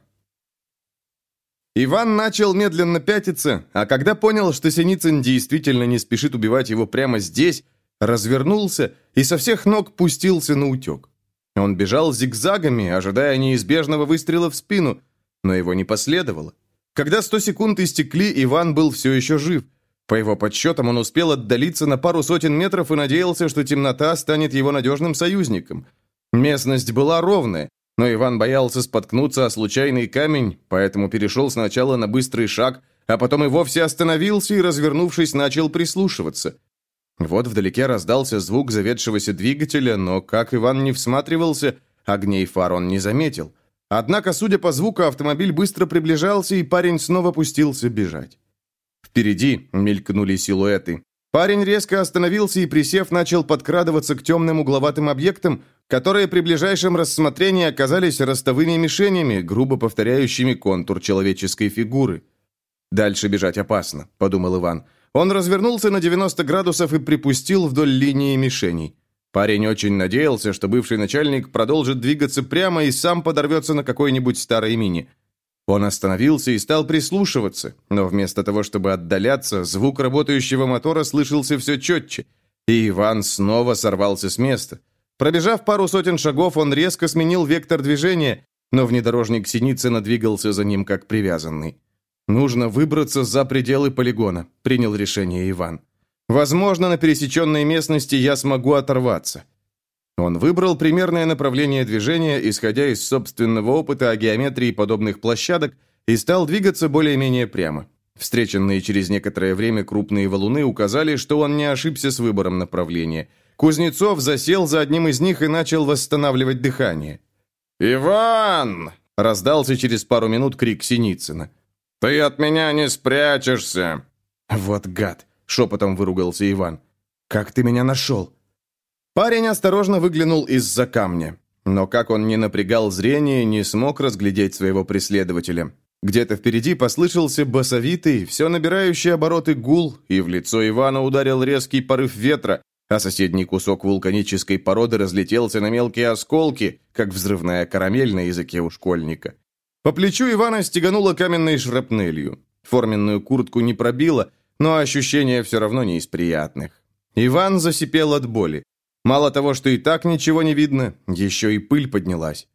Иван начал медленно пятиться, а когда понял, что Синицын действительно не спешит убивать его прямо здесь, развернулся и со всех ног пустился на утек. Он бежал зигзагами, ожидая неизбежного выстрела в спину, но его не последовало. Когда сто секунд истекли, Иван был все еще жив. По его подсчетам, он успел отдалиться на пару сотен метров и надеялся, что темнота станет его надежным союзником. Местность была ровная, но Иван боялся споткнуться о случайный камень, поэтому перешел сначала на быстрый шаг, а потом и вовсе остановился и, развернувшись, начал прислушиваться. Вот вдалеке раздался звук заведшегося двигателя, но, как Иван не всматривался, огней фар он не заметил. Однако, судя по звуку, автомобиль быстро приближался, и парень снова пустился бежать. Впереди мелькнули силуэты. Парень резко остановился и, присев, начал подкрадываться к темным угловатым объектам, которые при ближайшем рассмотрении оказались ростовыми мишенями, грубо повторяющими контур человеческой фигуры. «Дальше бежать опасно», — подумал Иван. Он развернулся на 90 градусов и припустил вдоль линии мишеней. Парень очень надеялся, что бывший начальник продолжит двигаться прямо и сам подорвется на какой-нибудь старой мине. Он остановился и стал прислушиваться, но вместо того, чтобы отдаляться, звук работающего мотора слышался все четче, и Иван снова сорвался с места. Пробежав пару сотен шагов, он резко сменил вектор движения, но внедорожник Синицына двигался за ним как привязанный. «Нужно выбраться за пределы полигона», — принял решение Иван. «Возможно, на пересеченной местности я смогу оторваться». Он выбрал примерное направление движения, исходя из собственного опыта о геометрии подобных площадок, и стал двигаться более-менее прямо. Встреченные через некоторое время крупные валуны указали, что он не ошибся с выбором направления. Кузнецов засел за одним из них и начал восстанавливать дыхание. «Иван!» – раздался через пару минут крик Синицына. «Ты от меня не спрячешься!» «Вот гад!» — шепотом выругался Иван. «Как ты меня нашел?» Парень осторожно выглянул из-за камня. Но как он не напрягал зрение, не смог разглядеть своего преследователя. Где-то впереди послышался басовитый, все набирающий обороты гул, и в лицо Ивана ударил резкий порыв ветра, а соседний кусок вулканической породы разлетелся на мелкие осколки, как взрывная карамель на языке у школьника. По плечу Ивана стегануло каменной шрапнелью. Форменную куртку не пробило, но ощущение все равно не из приятных. Иван засипел от боли. Мало того, что и так ничего не видно, еще и пыль поднялась.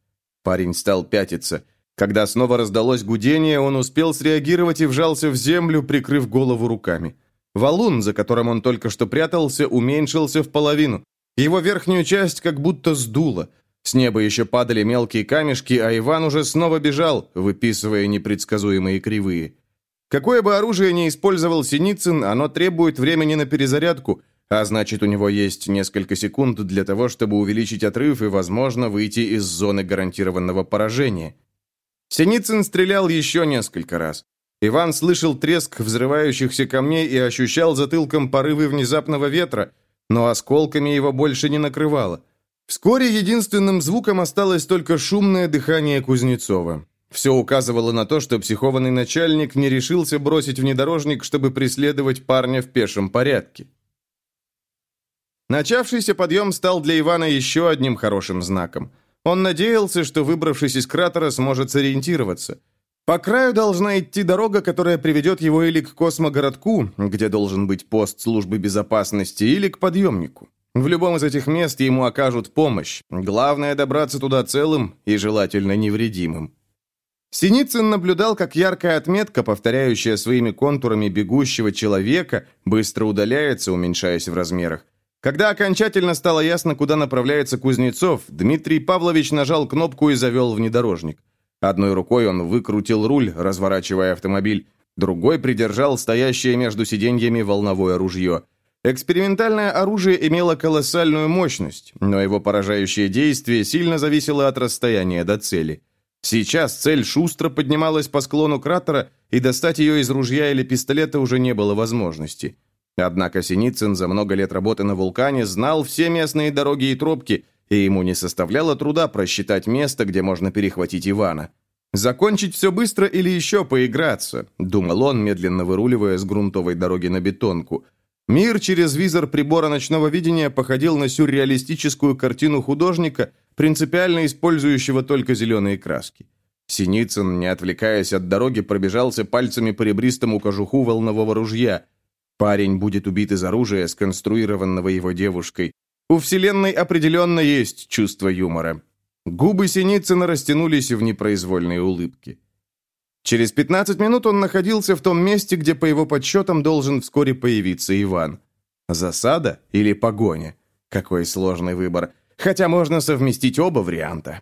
Парень стал пятиться. Когда снова раздалось гудение, он успел среагировать и вжался в землю, прикрыв голову руками. Валун, за которым он только что прятался, уменьшился в половину. Его верхнюю часть как будто сдуло – с неба еще падали мелкие камешки, а Иван уже снова бежал, выписывая непредсказуемые кривые. Какое бы оружие ни использовал Синицын, оно требует времени на перезарядку, а значит, у него есть несколько секунд для того, чтобы увеличить отрыв и, возможно, выйти из зоны гарантированного поражения. Синицын стрелял еще несколько раз. Иван слышал треск взрывающихся камней и ощущал затылком порывы внезапного ветра, но осколками его больше не накрывало. Вскоре единственным звуком осталось только шумное дыхание Кузнецова. Все указывало на то, что психованный начальник не решился бросить внедорожник, чтобы преследовать парня в пешем порядке. Начавшийся подъем стал для Ивана еще одним хорошим знаком. Он надеялся, что, выбравшись из кратера, сможет сориентироваться. По краю должна идти дорога, которая приведет его или к космогородку, где должен быть пост службы безопасности, или к подъемнику. В любом из этих мест ему окажут помощь. Главное добраться туда целым и желательно невредимым. Синицын наблюдал, как яркая отметка, повторяющая своими контурами бегущего человека, быстро удаляется, уменьшаясь в размерах. Когда окончательно стало ясно, куда направляется Кузнецов, Дмитрий Павлович нажал кнопку и завел внедорожник. Одной рукой он выкрутил руль, разворачивая автомобиль, другой придержал стоящее между сиденьями волновое ружье – Экспериментальное оружие имело колоссальную мощность, но его поражающее действие сильно зависело от расстояния до цели. Сейчас цель шустро поднималась по склону кратера, и достать ее из ружья или пистолета уже не было возможности. Однако Синицын за много лет работы на вулкане знал все местные дороги и тропки, и ему не составляло труда просчитать место, где можно перехватить Ивана. «Закончить все быстро или еще поиграться», — думал он, медленно выруливая с грунтовой дороги на бетонку — Мир через визор прибора ночного видения походил на сюрреалистическую картину художника, принципиально использующего только зеленые краски. Синицын, не отвлекаясь от дороги, пробежался пальцами по ребристому кожуху волнового ружья. Парень будет убит из оружия, сконструированного его девушкой. У Вселенной определенно есть чувство юмора. Губы Синицына растянулись в непроизвольной улыбке. Через 15 минут он находился в том месте, где, по его подсчетам, должен вскоре появиться Иван. Засада или погоня? Какой сложный выбор. Хотя можно совместить оба варианта.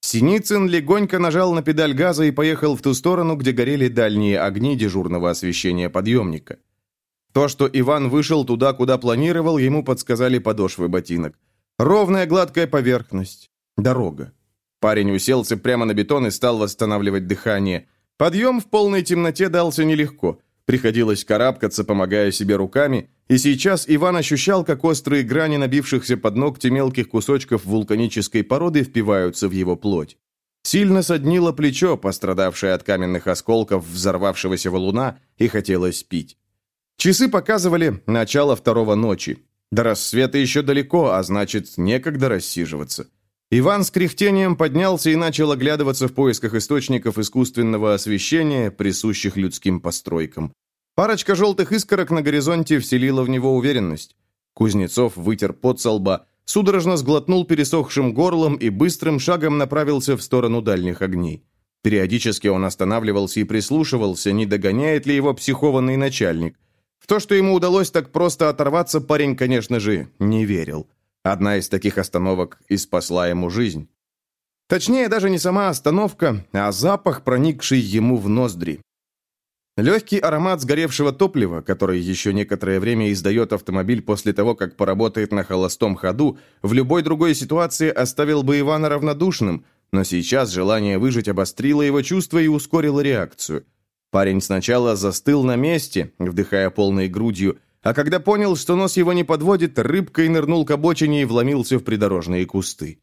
Синицын легонько нажал на педаль газа и поехал в ту сторону, где горели дальние огни дежурного освещения подъемника. То, что Иван вышел туда, куда планировал, ему подсказали подошвы ботинок. Ровная гладкая поверхность. Дорога. Парень уселся прямо на бетон и стал восстанавливать дыхание – Подъем в полной темноте дался нелегко. Приходилось карабкаться, помогая себе руками, и сейчас Иван ощущал, как острые грани набившихся под ногти мелких кусочков вулканической породы впиваются в его плоть. Сильно соднило плечо, пострадавшее от каменных осколков взорвавшегося валуна, и хотелось пить. Часы показывали начало второго ночи. До рассвета еще далеко, а значит, некогда рассиживаться. Иван с кряхтением поднялся и начал оглядываться в поисках источников искусственного освещения, присущих людским постройкам. Парочка желтых искорок на горизонте вселила в него уверенность. Кузнецов вытер пот со лба, судорожно сглотнул пересохшим горлом и быстрым шагом направился в сторону дальних огней. Периодически он останавливался и прислушивался, не догоняет ли его психованный начальник. В то, что ему удалось так просто оторваться, парень, конечно же, не верил. Одна из таких остановок и спасла ему жизнь. Точнее, даже не сама остановка, а запах, проникший ему в ноздри. Легкий аромат сгоревшего топлива, который еще некоторое время издает автомобиль после того, как поработает на холостом ходу, в любой другой ситуации оставил бы Ивана равнодушным, но сейчас желание выжить обострило его чувства и ускорило реакцию. Парень сначала застыл на месте, вдыхая полной грудью, а когда понял, что нос его не подводит, рыбкой нырнул к обочине и вломился в придорожные кусты.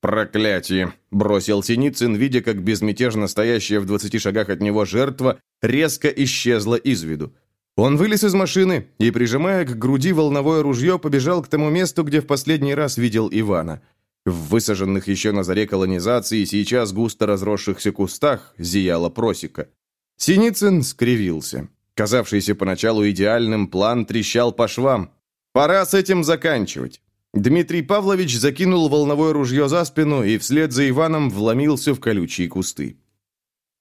«Проклятие!» – бросил Синицын, видя, как безмятежно стоящая в двадцати шагах от него жертва резко исчезла из виду. Он вылез из машины и, прижимая к груди волновое ружье, побежал к тому месту, где в последний раз видел Ивана. В высаженных еще на заре колонизации сейчас густо разросшихся кустах зияла просека. Синицын скривился. Казавшийся поначалу идеальным, план трещал по швам. Пора с этим заканчивать. Дмитрий Павлович закинул волновое ружье за спину и вслед за Иваном вломился в колючие кусты.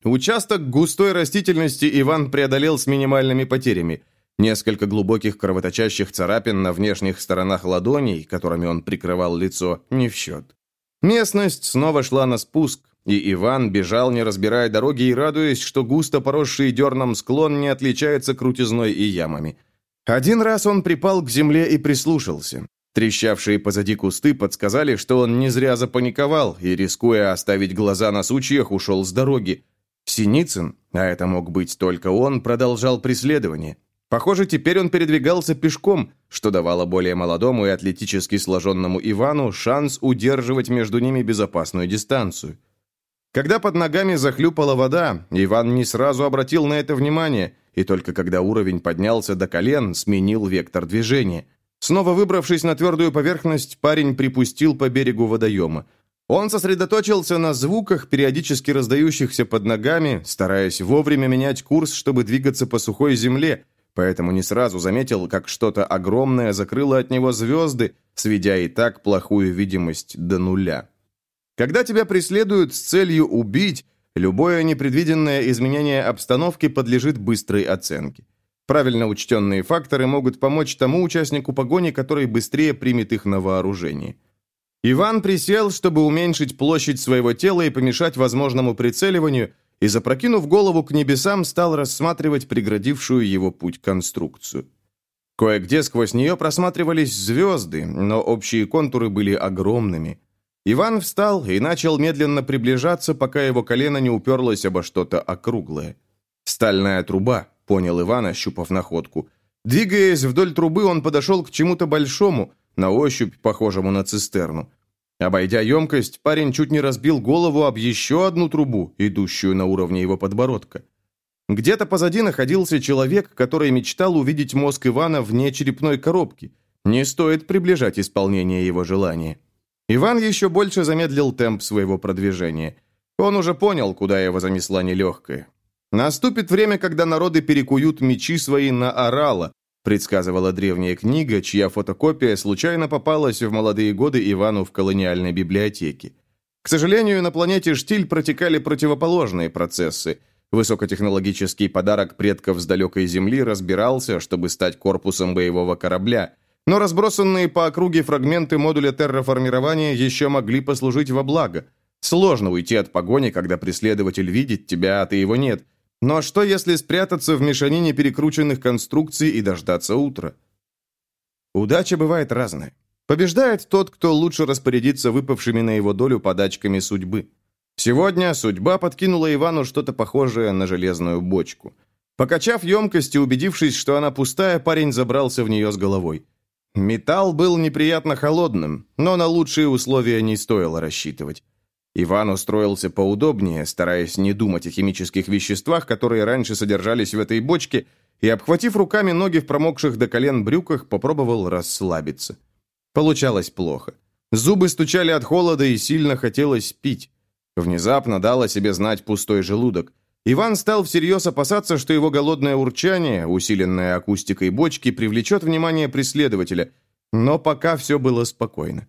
Участок густой растительности Иван преодолел с минимальными потерями. Несколько глубоких кровоточащих царапин на внешних сторонах ладоней, которыми он прикрывал лицо, не в счет. Местность снова шла на спуск, и Иван бежал, не разбирая дороги и радуясь, что густо поросший дерном склон не отличается крутизной и ямами. Один раз он припал к земле и прислушался. Трещавшие позади кусты подсказали, что он не зря запаниковал и, рискуя оставить глаза на сучьях, ушел с дороги. Синицын, а это мог быть только он, продолжал преследование. Похоже, теперь он передвигался пешком, что давало более молодому и атлетически сложенному Ивану шанс удерживать между ними безопасную дистанцию. Когда под ногами захлюпала вода, Иван не сразу обратил на это внимание, и только когда уровень поднялся до колен, сменил вектор движения. Снова выбравшись на твердую поверхность, парень припустил по берегу водоема. Он сосредоточился на звуках, периодически раздающихся под ногами, стараясь вовремя менять курс, чтобы двигаться по сухой земле, поэтому не сразу заметил, как что-то огромное закрыло от него звезды, сведя и так плохую видимость до нуля. Когда тебя преследуют с целью убить, любое непредвиденное изменение обстановки подлежит быстрой оценке. Правильно учтенные факторы могут помочь тому участнику погони, который быстрее примет их на вооружение. Иван присел, чтобы уменьшить площадь своего тела и помешать возможному прицеливанию, и, запрокинув голову к небесам, стал рассматривать преградившую его путь конструкцию. Кое-где сквозь нее просматривались звезды, но общие контуры были огромными. Иван встал и начал медленно приближаться, пока его колено не уперлось обо что-то округлое. «Стальная труба», — понял Иван, ощупав находку. Двигаясь вдоль трубы, он подошел к чему-то большому, на ощупь похожему на цистерну. Обойдя емкость, парень чуть не разбил голову об еще одну трубу, идущую на уровне его подбородка. Где-то позади находился человек, который мечтал увидеть мозг Ивана вне черепной коробки. Не стоит приближать исполнение его желания. Иван еще больше замедлил темп своего продвижения. Он уже понял, куда его занесла нелегкая. «Наступит время, когда народы перекуют мечи свои на орала», предсказывала древняя книга, чья фотокопия случайно попалась в молодые годы Ивану в колониальной библиотеке. К сожалению, на планете Штиль протекали противоположные процессы. Высокотехнологический подарок предков с далекой Земли разбирался, чтобы стать корпусом боевого корабля – но разбросанные по округе фрагменты модуля терраформирования еще могли послужить во благо. Сложно уйти от погони, когда преследователь видит тебя, а ты его нет. Но что, если спрятаться в мешанине перекрученных конструкций и дождаться утра? Удача бывает разная. Побеждает тот, кто лучше распорядится выпавшими на его долю подачками судьбы. Сегодня судьба подкинула Ивану что-то похожее на железную бочку – Покачав емкость и убедившись, что она пустая, парень забрался в нее с головой. Металл был неприятно холодным, но на лучшие условия не стоило рассчитывать. Иван устроился поудобнее, стараясь не думать о химических веществах, которые раньше содержались в этой бочке, и, обхватив руками ноги в промокших до колен брюках, попробовал расслабиться. Получалось плохо. Зубы стучали от холода и сильно хотелось пить. Внезапно дал о себе знать пустой желудок. Иван стал всерьез опасаться, что его голодное урчание, усиленное акустикой бочки, привлечет внимание преследователя. Но пока все было спокойно.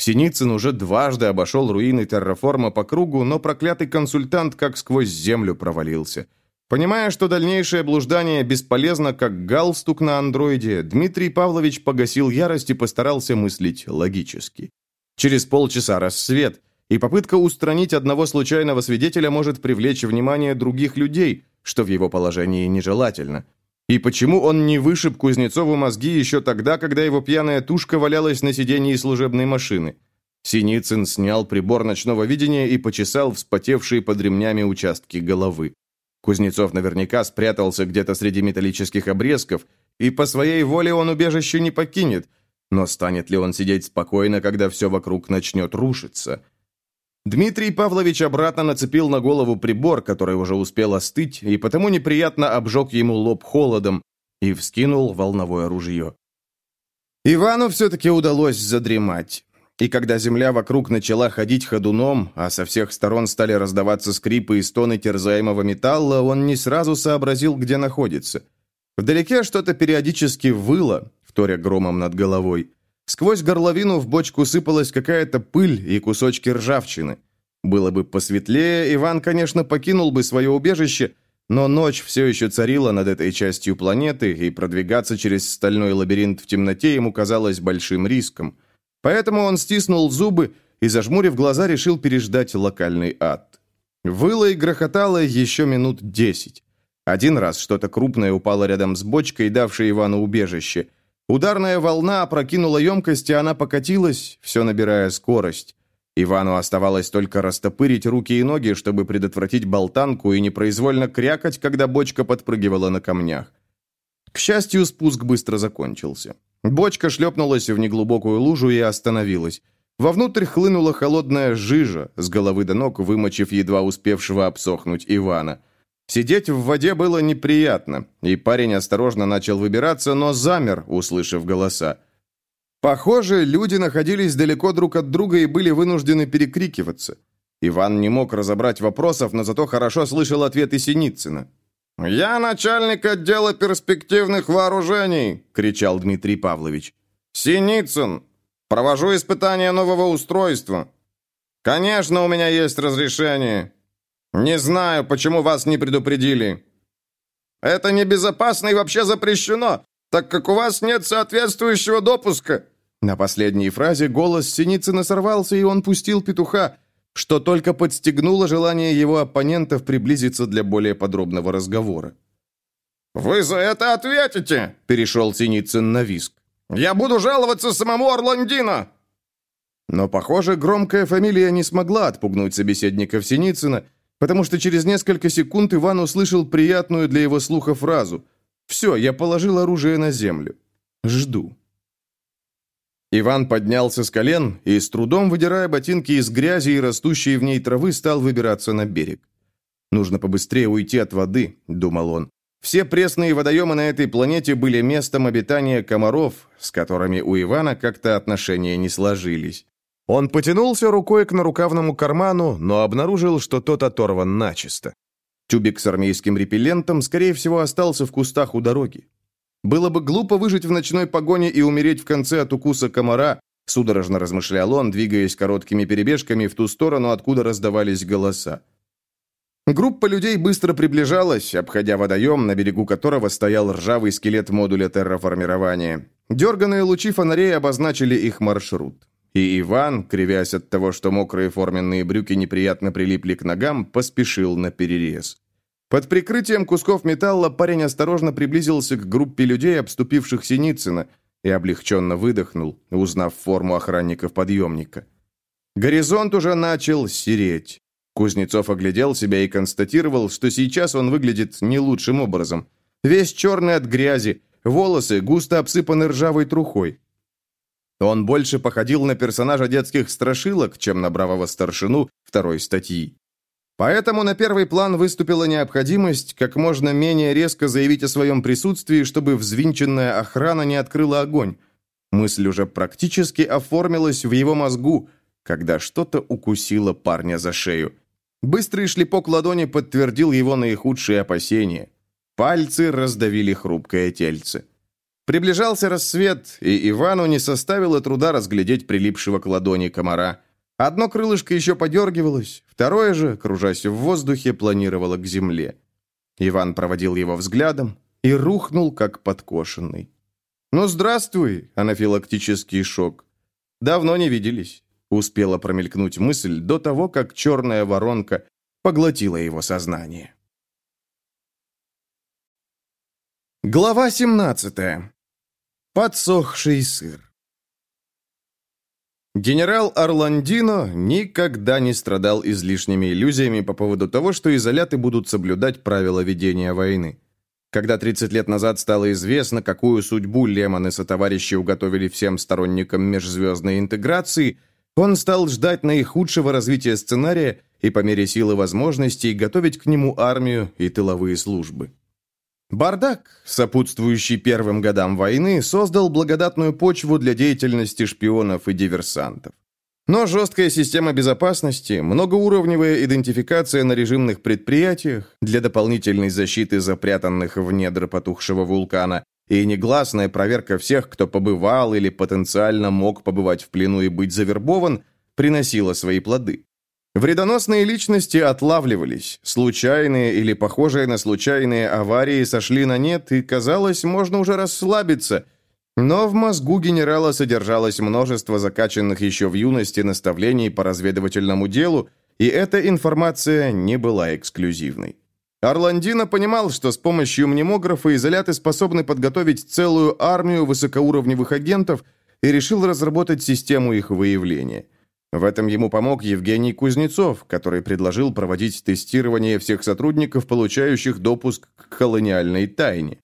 Синицын уже дважды обошел руины терраформа по кругу, но проклятый консультант как сквозь землю провалился. Понимая, что дальнейшее блуждание бесполезно, как галстук на андроиде, Дмитрий Павлович погасил ярость и постарался мыслить логически. Через полчаса рассвет, и попытка устранить одного случайного свидетеля может привлечь внимание других людей, что в его положении нежелательно. И почему он не вышиб Кузнецову мозги еще тогда, когда его пьяная тушка валялась на сиденье служебной машины? Синицын снял прибор ночного видения и почесал вспотевшие под ремнями участки головы. Кузнецов наверняка спрятался где-то среди металлических обрезков, и по своей воле он убежище не покинет. Но станет ли он сидеть спокойно, когда все вокруг начнет рушиться? Дмитрий Павлович обратно нацепил на голову прибор, который уже успел остыть, и потому неприятно обжег ему лоб холодом и вскинул волновое ружье. Ивану все-таки удалось задремать. И когда земля вокруг начала ходить ходуном, а со всех сторон стали раздаваться скрипы и стоны терзаемого металла, он не сразу сообразил, где находится. Вдалеке что-то периодически выло, вторя громом над головой. Сквозь горловину в бочку сыпалась какая-то пыль и кусочки ржавчины. Было бы посветлее, Иван, конечно, покинул бы свое убежище, но ночь все еще царила над этой частью планеты, и продвигаться через стальной лабиринт в темноте ему казалось большим риском. Поэтому он стиснул зубы и, зажмурив глаза, решил переждать локальный ад. Выло и грохотало еще минут десять. Один раз что-то крупное упало рядом с бочкой, давшей Ивану убежище – Ударная волна опрокинула емкость, и она покатилась, все набирая скорость. Ивану оставалось только растопырить руки и ноги, чтобы предотвратить болтанку и непроизвольно крякать, когда бочка подпрыгивала на камнях. К счастью, спуск быстро закончился. Бочка шлепнулась в неглубокую лужу и остановилась. Вовнутрь хлынула холодная жижа, с головы до ног вымочив едва успевшего обсохнуть Ивана. Сидеть в воде было неприятно, и парень осторожно начал выбираться, но замер, услышав голоса. Похоже, люди находились далеко друг от друга и были вынуждены перекрикиваться. Иван не мог разобрать вопросов, но зато хорошо слышал ответы Синицына. «Я начальник отдела перспективных вооружений!» — кричал Дмитрий Павлович. «Синицын! Провожу испытание нового устройства!» «Конечно, у меня есть разрешение!» «Не знаю, почему вас не предупредили». «Это небезопасно и вообще запрещено, так как у вас нет соответствующего допуска». На последней фразе голос Синицына сорвался, и он пустил петуха, что только подстегнуло желание его оппонентов приблизиться для более подробного разговора. «Вы за это ответите!» – перешел Синицын на виск. «Я буду жаловаться самому Орландино!» Но, похоже, громкая фамилия не смогла отпугнуть собеседников Синицына, потому что через несколько секунд Иван услышал приятную для его слуха фразу «Все, я положил оружие на землю. Жду». Иван поднялся с колен и, с трудом выдирая ботинки из грязи и растущей в ней травы, стал выбираться на берег. «Нужно побыстрее уйти от воды», — думал он. Все пресные водоемы на этой планете были местом обитания комаров, с которыми у Ивана как-то отношения не сложились. Он потянулся рукой к нарукавному карману, но обнаружил, что тот оторван начисто. Тюбик с армейским репеллентом, скорее всего, остался в кустах у дороги. Было бы глупо выжить в ночной погоне и умереть в конце от укуса комара, судорожно размышлял он, двигаясь короткими перебежками в ту сторону, откуда раздавались голоса. Группа людей быстро приближалась, обходя водоем, на берегу которого стоял ржавый скелет модуля терраформирования. Дерганные лучи фонарей обозначили их маршрут. И Иван, кривясь от того, что мокрые форменные брюки неприятно прилипли к ногам, поспешил на перерез. Под прикрытием кусков металла парень осторожно приблизился к группе людей, обступивших Синицына, и облегченно выдохнул, узнав форму охранников подъемника. Горизонт уже начал сереть. Кузнецов оглядел себя и констатировал, что сейчас он выглядит не лучшим образом. Весь черный от грязи, волосы густо обсыпаны ржавой трухой. Он больше походил на персонажа детских страшилок, чем на бравого старшину второй статьи. Поэтому на первый план выступила необходимость как можно менее резко заявить о своем присутствии, чтобы взвинченная охрана не открыла огонь. Мысль уже практически оформилась в его мозгу, когда что-то укусило парня за шею. Быстрый шлепок ладони подтвердил его наихудшие опасения. Пальцы раздавили хрупкое тельце. Приближался рассвет, и Ивану не составило труда разглядеть прилипшего к ладони комара. Одно крылышко еще подергивалось, второе же, кружась в воздухе, планировало к земле. Иван проводил его взглядом и рухнул, как подкошенный. «Ну, здравствуй, анафилактический шок. Давно не виделись», — успела промелькнуть мысль до того, как черная воронка поглотила его сознание. Глава 17 Подсохший сыр. Генерал Орландино никогда не страдал излишними иллюзиями по поводу того, что изоляты будут соблюдать правила ведения войны. Когда 30 лет назад стало известно, какую судьбу Лемон и сотоварищи уготовили всем сторонникам межзвездной интеграции, он стал ждать наихудшего развития сценария и по мере силы возможностей готовить к нему армию и тыловые службы. Бардак, сопутствующий первым годам войны, создал благодатную почву для деятельности шпионов и диверсантов. Но жесткая система безопасности, многоуровневая идентификация на режимных предприятиях для дополнительной защиты запрятанных в недра потухшего вулкана и негласная проверка всех, кто побывал или потенциально мог побывать в плену и быть завербован, приносила свои плоды. Вредоносные личности отлавливались, случайные или похожие на случайные аварии сошли на нет, и, казалось, можно уже расслабиться. Но в мозгу генерала содержалось множество закачанных еще в юности наставлений по разведывательному делу, и эта информация не была эксклюзивной. Орландино понимал, что с помощью мнемографа изоляты способны подготовить целую армию высокоуровневых агентов и решил разработать систему их выявления – в этом ему помог Евгений Кузнецов, который предложил проводить тестирование всех сотрудников, получающих допуск к колониальной тайне.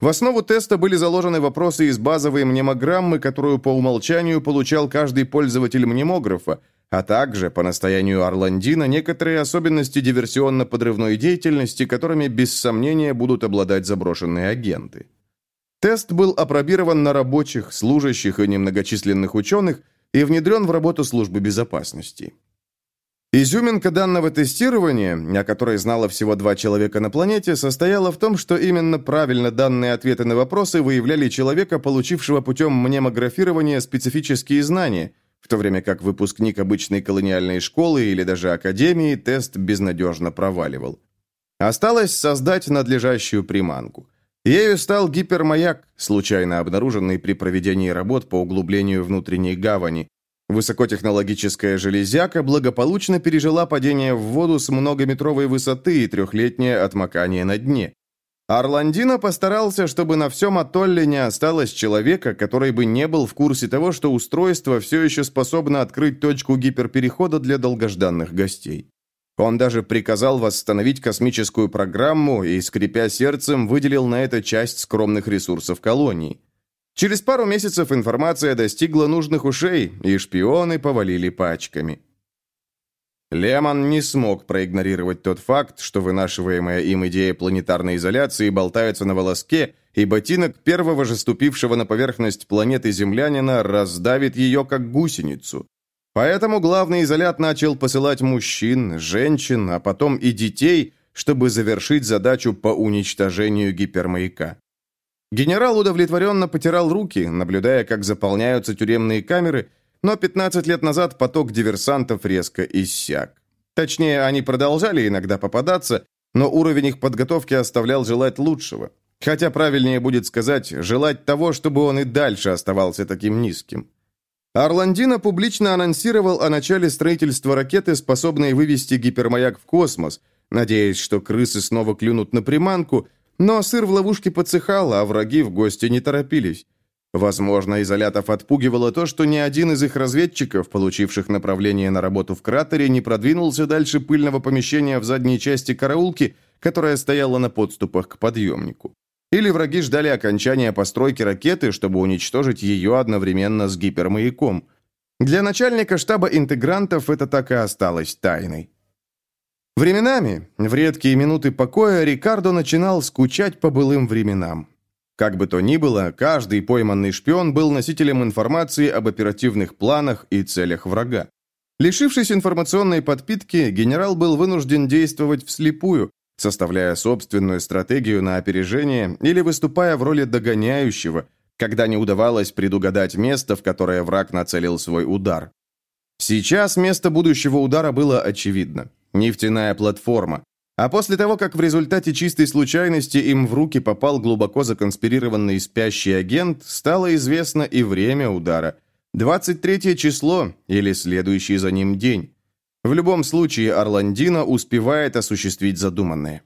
В основу теста были заложены вопросы из базовой мнемограммы, которую по умолчанию получал каждый пользователь мнемографа, а также, по настоянию Орландина, некоторые особенности диверсионно-подрывной деятельности, которыми без сомнения будут обладать заброшенные агенты. Тест был опробирован на рабочих, служащих и немногочисленных ученых, и внедрен в работу службы безопасности. Изюминка данного тестирования, о которой знало всего два человека на планете, состояла в том, что именно правильно данные ответы на вопросы выявляли человека, получившего путем мнемографирования специфические знания, в то время как выпускник обычной колониальной школы или даже академии тест безнадежно проваливал. Осталось создать надлежащую приманку – Ею стал гипермаяк, случайно обнаруженный при проведении работ по углублению внутренней гавани. Высокотехнологическая железяка благополучно пережила падение в воду с многометровой высоты и трехлетнее отмокание на дне. Орландино постарался, чтобы на всем атолле не осталось человека, который бы не был в курсе того, что устройство все еще способно открыть точку гиперперехода для долгожданных гостей. Он даже приказал восстановить космическую программу и, скрипя сердцем, выделил на это часть скромных ресурсов колонии. Через пару месяцев информация достигла нужных ушей, и шпионы повалили пачками. Лемон не смог проигнорировать тот факт, что вынашиваемая им идея планетарной изоляции болтается на волоске, и ботинок первого же ступившего на поверхность планеты землянина раздавит ее как гусеницу. Поэтому главный изолят начал посылать мужчин, женщин, а потом и детей, чтобы завершить задачу по уничтожению гипермаяка. Генерал удовлетворенно потирал руки, наблюдая, как заполняются тюремные камеры, но 15 лет назад поток диверсантов резко иссяк. Точнее, они продолжали иногда попадаться, но уровень их подготовки оставлял желать лучшего. Хотя правильнее будет сказать, желать того, чтобы он и дальше оставался таким низким. Орландино публично анонсировал о начале строительства ракеты, способной вывести гипермаяк в космос, надеясь, что крысы снова клюнут на приманку, но сыр в ловушке подсыхал, а враги в гости не торопились. Возможно, изолятов отпугивало то, что ни один из их разведчиков, получивших направление на работу в кратере, не продвинулся дальше пыльного помещения в задней части караулки, которая стояла на подступах к подъемнику. Или враги ждали окончания постройки ракеты, чтобы уничтожить ее одновременно с гипермаяком. Для начальника штаба интегрантов это так и осталось тайной. Временами, в редкие минуты покоя, Рикардо начинал скучать по былым временам. Как бы то ни было, каждый пойманный шпион был носителем информации об оперативных планах и целях врага. Лишившись информационной подпитки, генерал был вынужден действовать вслепую, составляя собственную стратегию на опережение или выступая в роли догоняющего, когда не удавалось предугадать место, в которое враг нацелил свой удар. Сейчас место будущего удара было очевидно. Нефтяная платформа. А после того, как в результате чистой случайности им в руки попал глубоко законспирированный спящий агент, стало известно и время удара. 23 число или следующий за ним день. В любом случае, Орландино успевает осуществить задуманное.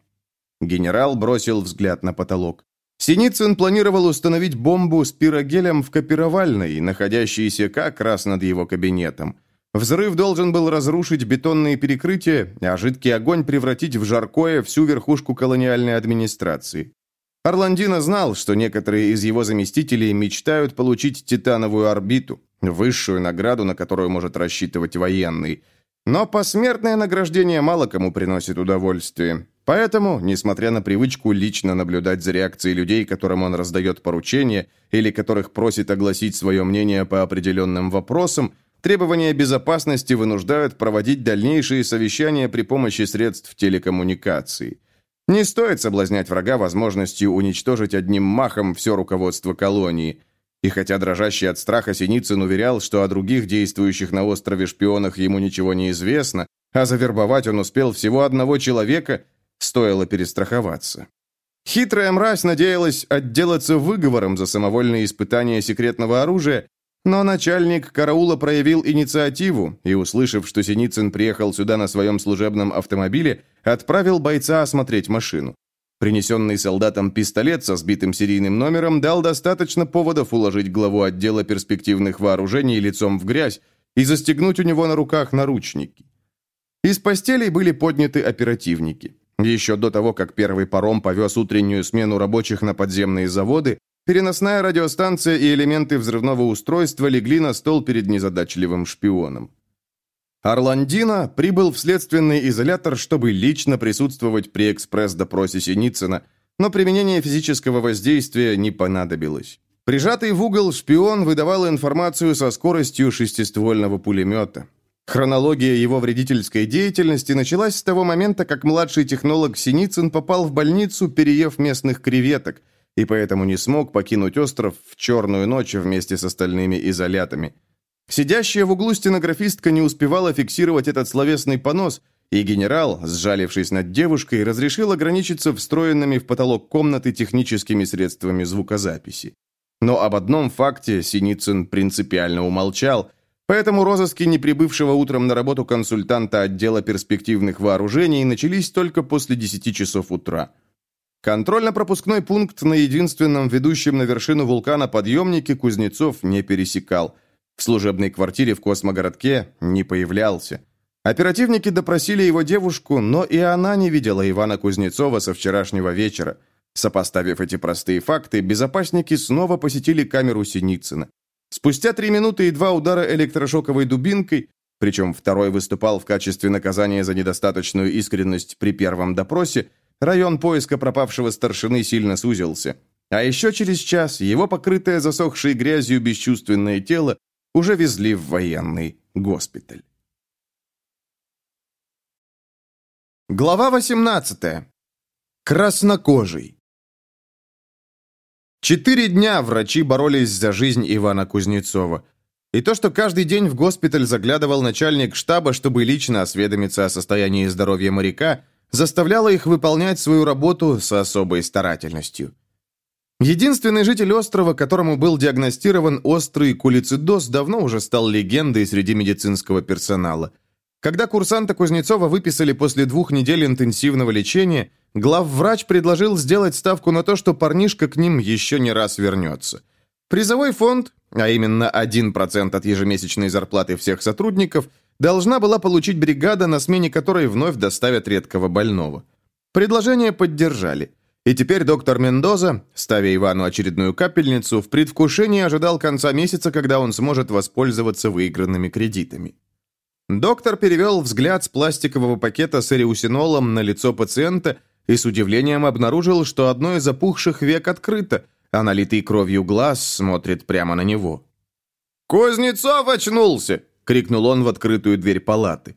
Генерал бросил взгляд на потолок. Синицын планировал установить бомбу с пирогелем в копировальной, находящейся как раз над его кабинетом. Взрыв должен был разрушить бетонные перекрытия, а жидкий огонь превратить в жаркое всю верхушку колониальной администрации. Орландино знал, что некоторые из его заместителей мечтают получить титановую орбиту, высшую награду, на которую может рассчитывать военный – но посмертное награждение мало кому приносит удовольствие. Поэтому, несмотря на привычку лично наблюдать за реакцией людей, которым он раздает поручения, или которых просит огласить свое мнение по определенным вопросам, требования безопасности вынуждают проводить дальнейшие совещания при помощи средств телекоммуникации. Не стоит соблазнять врага возможностью уничтожить одним махом все руководство колонии – и хотя дрожащий от страха Синицын уверял, что о других действующих на острове шпионах ему ничего не известно, а завербовать он успел всего одного человека, стоило перестраховаться. Хитрая мразь надеялась отделаться выговором за самовольные испытания секретного оружия, но начальник караула проявил инициативу и, услышав, что Синицын приехал сюда на своем служебном автомобиле, отправил бойца осмотреть машину. Принесенный солдатам пистолет со сбитым серийным номером дал достаточно поводов уложить главу отдела перспективных вооружений лицом в грязь и застегнуть у него на руках наручники. Из постелей были подняты оперативники. Еще до того, как первый паром повез утреннюю смену рабочих на подземные заводы, переносная радиостанция и элементы взрывного устройства легли на стол перед незадачливым шпионом. Орландино прибыл в следственный изолятор, чтобы лично присутствовать при экспресс-допросе Синицына, но применение физического воздействия не понадобилось. Прижатый в угол шпион выдавал информацию со скоростью шестиствольного пулемета. Хронология его вредительской деятельности началась с того момента, как младший технолог Синицын попал в больницу, переев местных креветок, и поэтому не смог покинуть остров в черную ночь вместе с остальными изолятами – Сидящая в углу стенографистка не успевала фиксировать этот словесный понос, и генерал, сжалившись над девушкой, разрешил ограничиться встроенными в потолок комнаты техническими средствами звукозаписи. Но об одном факте Синицын принципиально умолчал, поэтому розыски неприбывшего утром на работу консультанта отдела перспективных вооружений начались только после 10 часов утра. Контрольно-пропускной пункт на единственном ведущем на вершину вулкана подъемнике Кузнецов не пересекал – в служебной квартире в космогородке не появлялся. Оперативники допросили его девушку, но и она не видела Ивана Кузнецова со вчерашнего вечера. Сопоставив эти простые факты, безопасники снова посетили камеру Синицына. Спустя три минуты и два удара электрошоковой дубинкой, причем второй выступал в качестве наказания за недостаточную искренность при первом допросе, район поиска пропавшего старшины сильно сузился. А еще через час его покрытое засохшей грязью бесчувственное тело уже везли в военный госпиталь. Глава 18. Краснокожий. Четыре дня врачи боролись за жизнь Ивана Кузнецова. И то, что каждый день в госпиталь заглядывал начальник штаба, чтобы лично осведомиться о состоянии здоровья моряка, заставляло их выполнять свою работу с особой старательностью. Единственный житель острова, которому был диагностирован острый кулицидоз, давно уже стал легендой среди медицинского персонала. Когда курсанта Кузнецова выписали после двух недель интенсивного лечения, главврач предложил сделать ставку на то, что парнишка к ним еще не раз вернется. Призовой фонд, а именно 1% от ежемесячной зарплаты всех сотрудников, должна была получить бригада, на смене которой вновь доставят редкого больного. Предложение поддержали. И теперь доктор Мендоза, ставя Ивану очередную капельницу, в предвкушении ожидал конца месяца, когда он сможет воспользоваться выигранными кредитами. Доктор перевел взгляд с пластикового пакета с эриусинолом на лицо пациента и с удивлением обнаружил, что одно из опухших век открыто, а налитый кровью глаз смотрит прямо на него. «Кузнецов очнулся!» — крикнул он в открытую дверь палаты.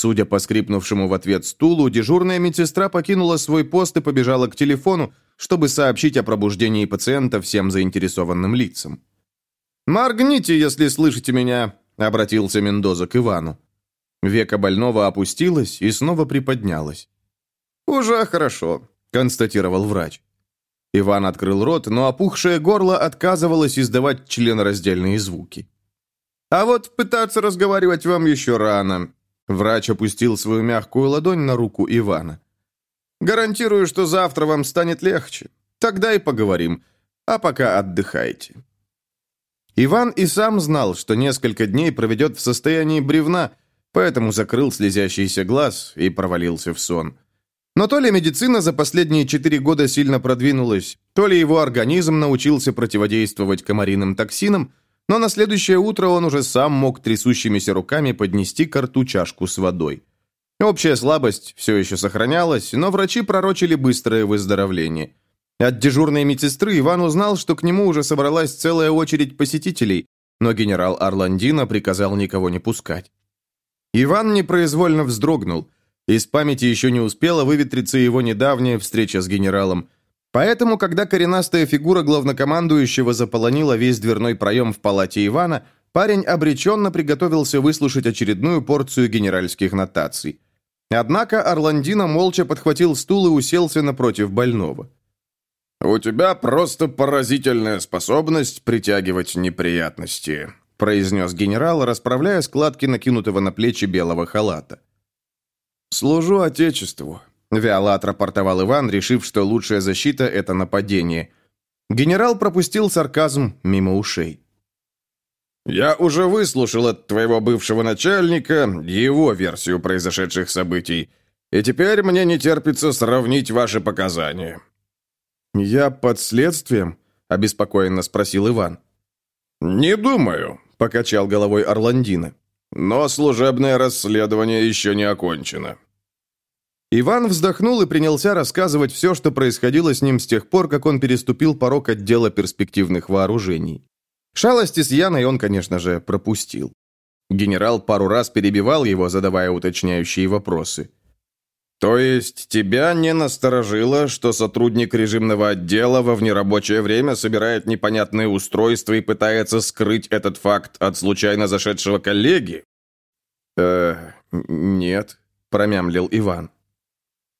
Судя по скрипнувшему в ответ стулу, дежурная медсестра покинула свой пост и побежала к телефону, чтобы сообщить о пробуждении пациента всем заинтересованным лицам. «Моргните, если слышите меня», — обратился Мендоза к Ивану. Века больного опустилась и снова приподнялась. «Уже хорошо», — констатировал врач. Иван открыл рот, но опухшее горло отказывалось издавать членораздельные звуки. «А вот пытаться разговаривать вам еще рано». Врач опустил свою мягкую ладонь на руку Ивана. «Гарантирую, что завтра вам станет легче. Тогда и поговорим. А пока отдыхайте». Иван и сам знал, что несколько дней проведет в состоянии бревна, поэтому закрыл слезящийся глаз и провалился в сон. Но то ли медицина за последние четыре года сильно продвинулась, то ли его организм научился противодействовать комариным токсинам, но на следующее утро он уже сам мог трясущимися руками поднести к рту чашку с водой. Общая слабость все еще сохранялась, но врачи пророчили быстрое выздоровление. От дежурной медсестры Иван узнал, что к нему уже собралась целая очередь посетителей, но генерал Орландина приказал никого не пускать. Иван непроизвольно вздрогнул. Из памяти еще не успела выветриться его недавняя встреча с генералом. Поэтому, когда коренастая фигура главнокомандующего заполонила весь дверной проем в палате Ивана, парень обреченно приготовился выслушать очередную порцию генеральских нотаций. Однако Орландина молча подхватил стул и уселся напротив больного. «У тебя просто поразительная способность притягивать неприятности», произнес генерал, расправляя складки накинутого на плечи белого халата. «Служу Отечеству», — вяло отрапортовал Иван, решив, что лучшая защита — это нападение. Генерал пропустил сарказм мимо ушей. «Я уже выслушал от твоего бывшего начальника его версию произошедших событий, и теперь мне не терпится сравнить ваши показания». «Я под следствием?» — обеспокоенно спросил Иван. «Не думаю покачал головой Орландина. Но служебное расследование еще не окончено. Иван вздохнул и принялся рассказывать все, что происходило с ним с тех пор, как он переступил порог отдела перспективных вооружений. Шалости с Яной он, конечно же, пропустил. Генерал пару раз перебивал его, задавая уточняющие вопросы. «То есть тебя не насторожило, что сотрудник режимного отдела во внерабочее время собирает непонятные устройства и пытается скрыть этот факт от случайно зашедшего коллеги?» «Э, нет», — промямлил Иван.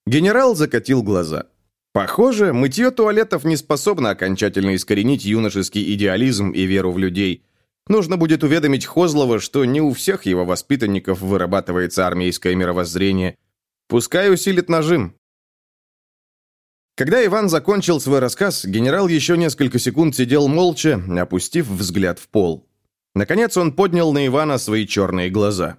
Генерал закатил глаза. Похоже, мытье туалетов не способно окончательно искоренить юношеский идеализм и веру в людей. Нужно будет уведомить Хозлова, что не у всех его воспитанников вырабатывается армейское мировоззрение – Пускай усилит нажим. Когда Иван закончил свой рассказ, генерал еще несколько секунд сидел молча, опустив взгляд в пол. Наконец он поднял на Ивана свои черные глаза.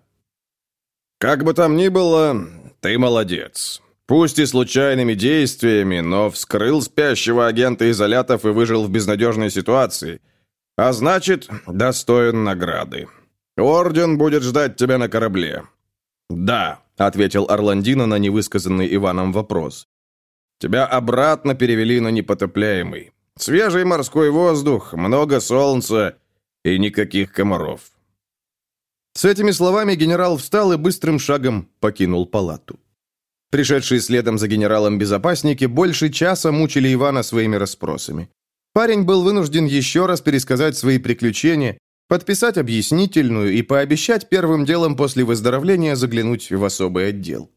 «Как бы там ни было, ты молодец. Пусть и случайными действиями, но вскрыл спящего агента изолятов и выжил в безнадежной ситуации. А значит, достоин награды. Орден будет ждать тебя на корабле. Да, ответил Орландино на невысказанный Иваном вопрос. «Тебя обратно перевели на непотопляемый. Свежий морской воздух, много солнца и никаких комаров». С этими словами генерал встал и быстрым шагом покинул палату. Пришедшие следом за генералом безопасники больше часа мучили Ивана своими расспросами. Парень был вынужден еще раз пересказать свои приключения, подписать объяснительную и пообещать первым делом после выздоровления заглянуть в особый отдел.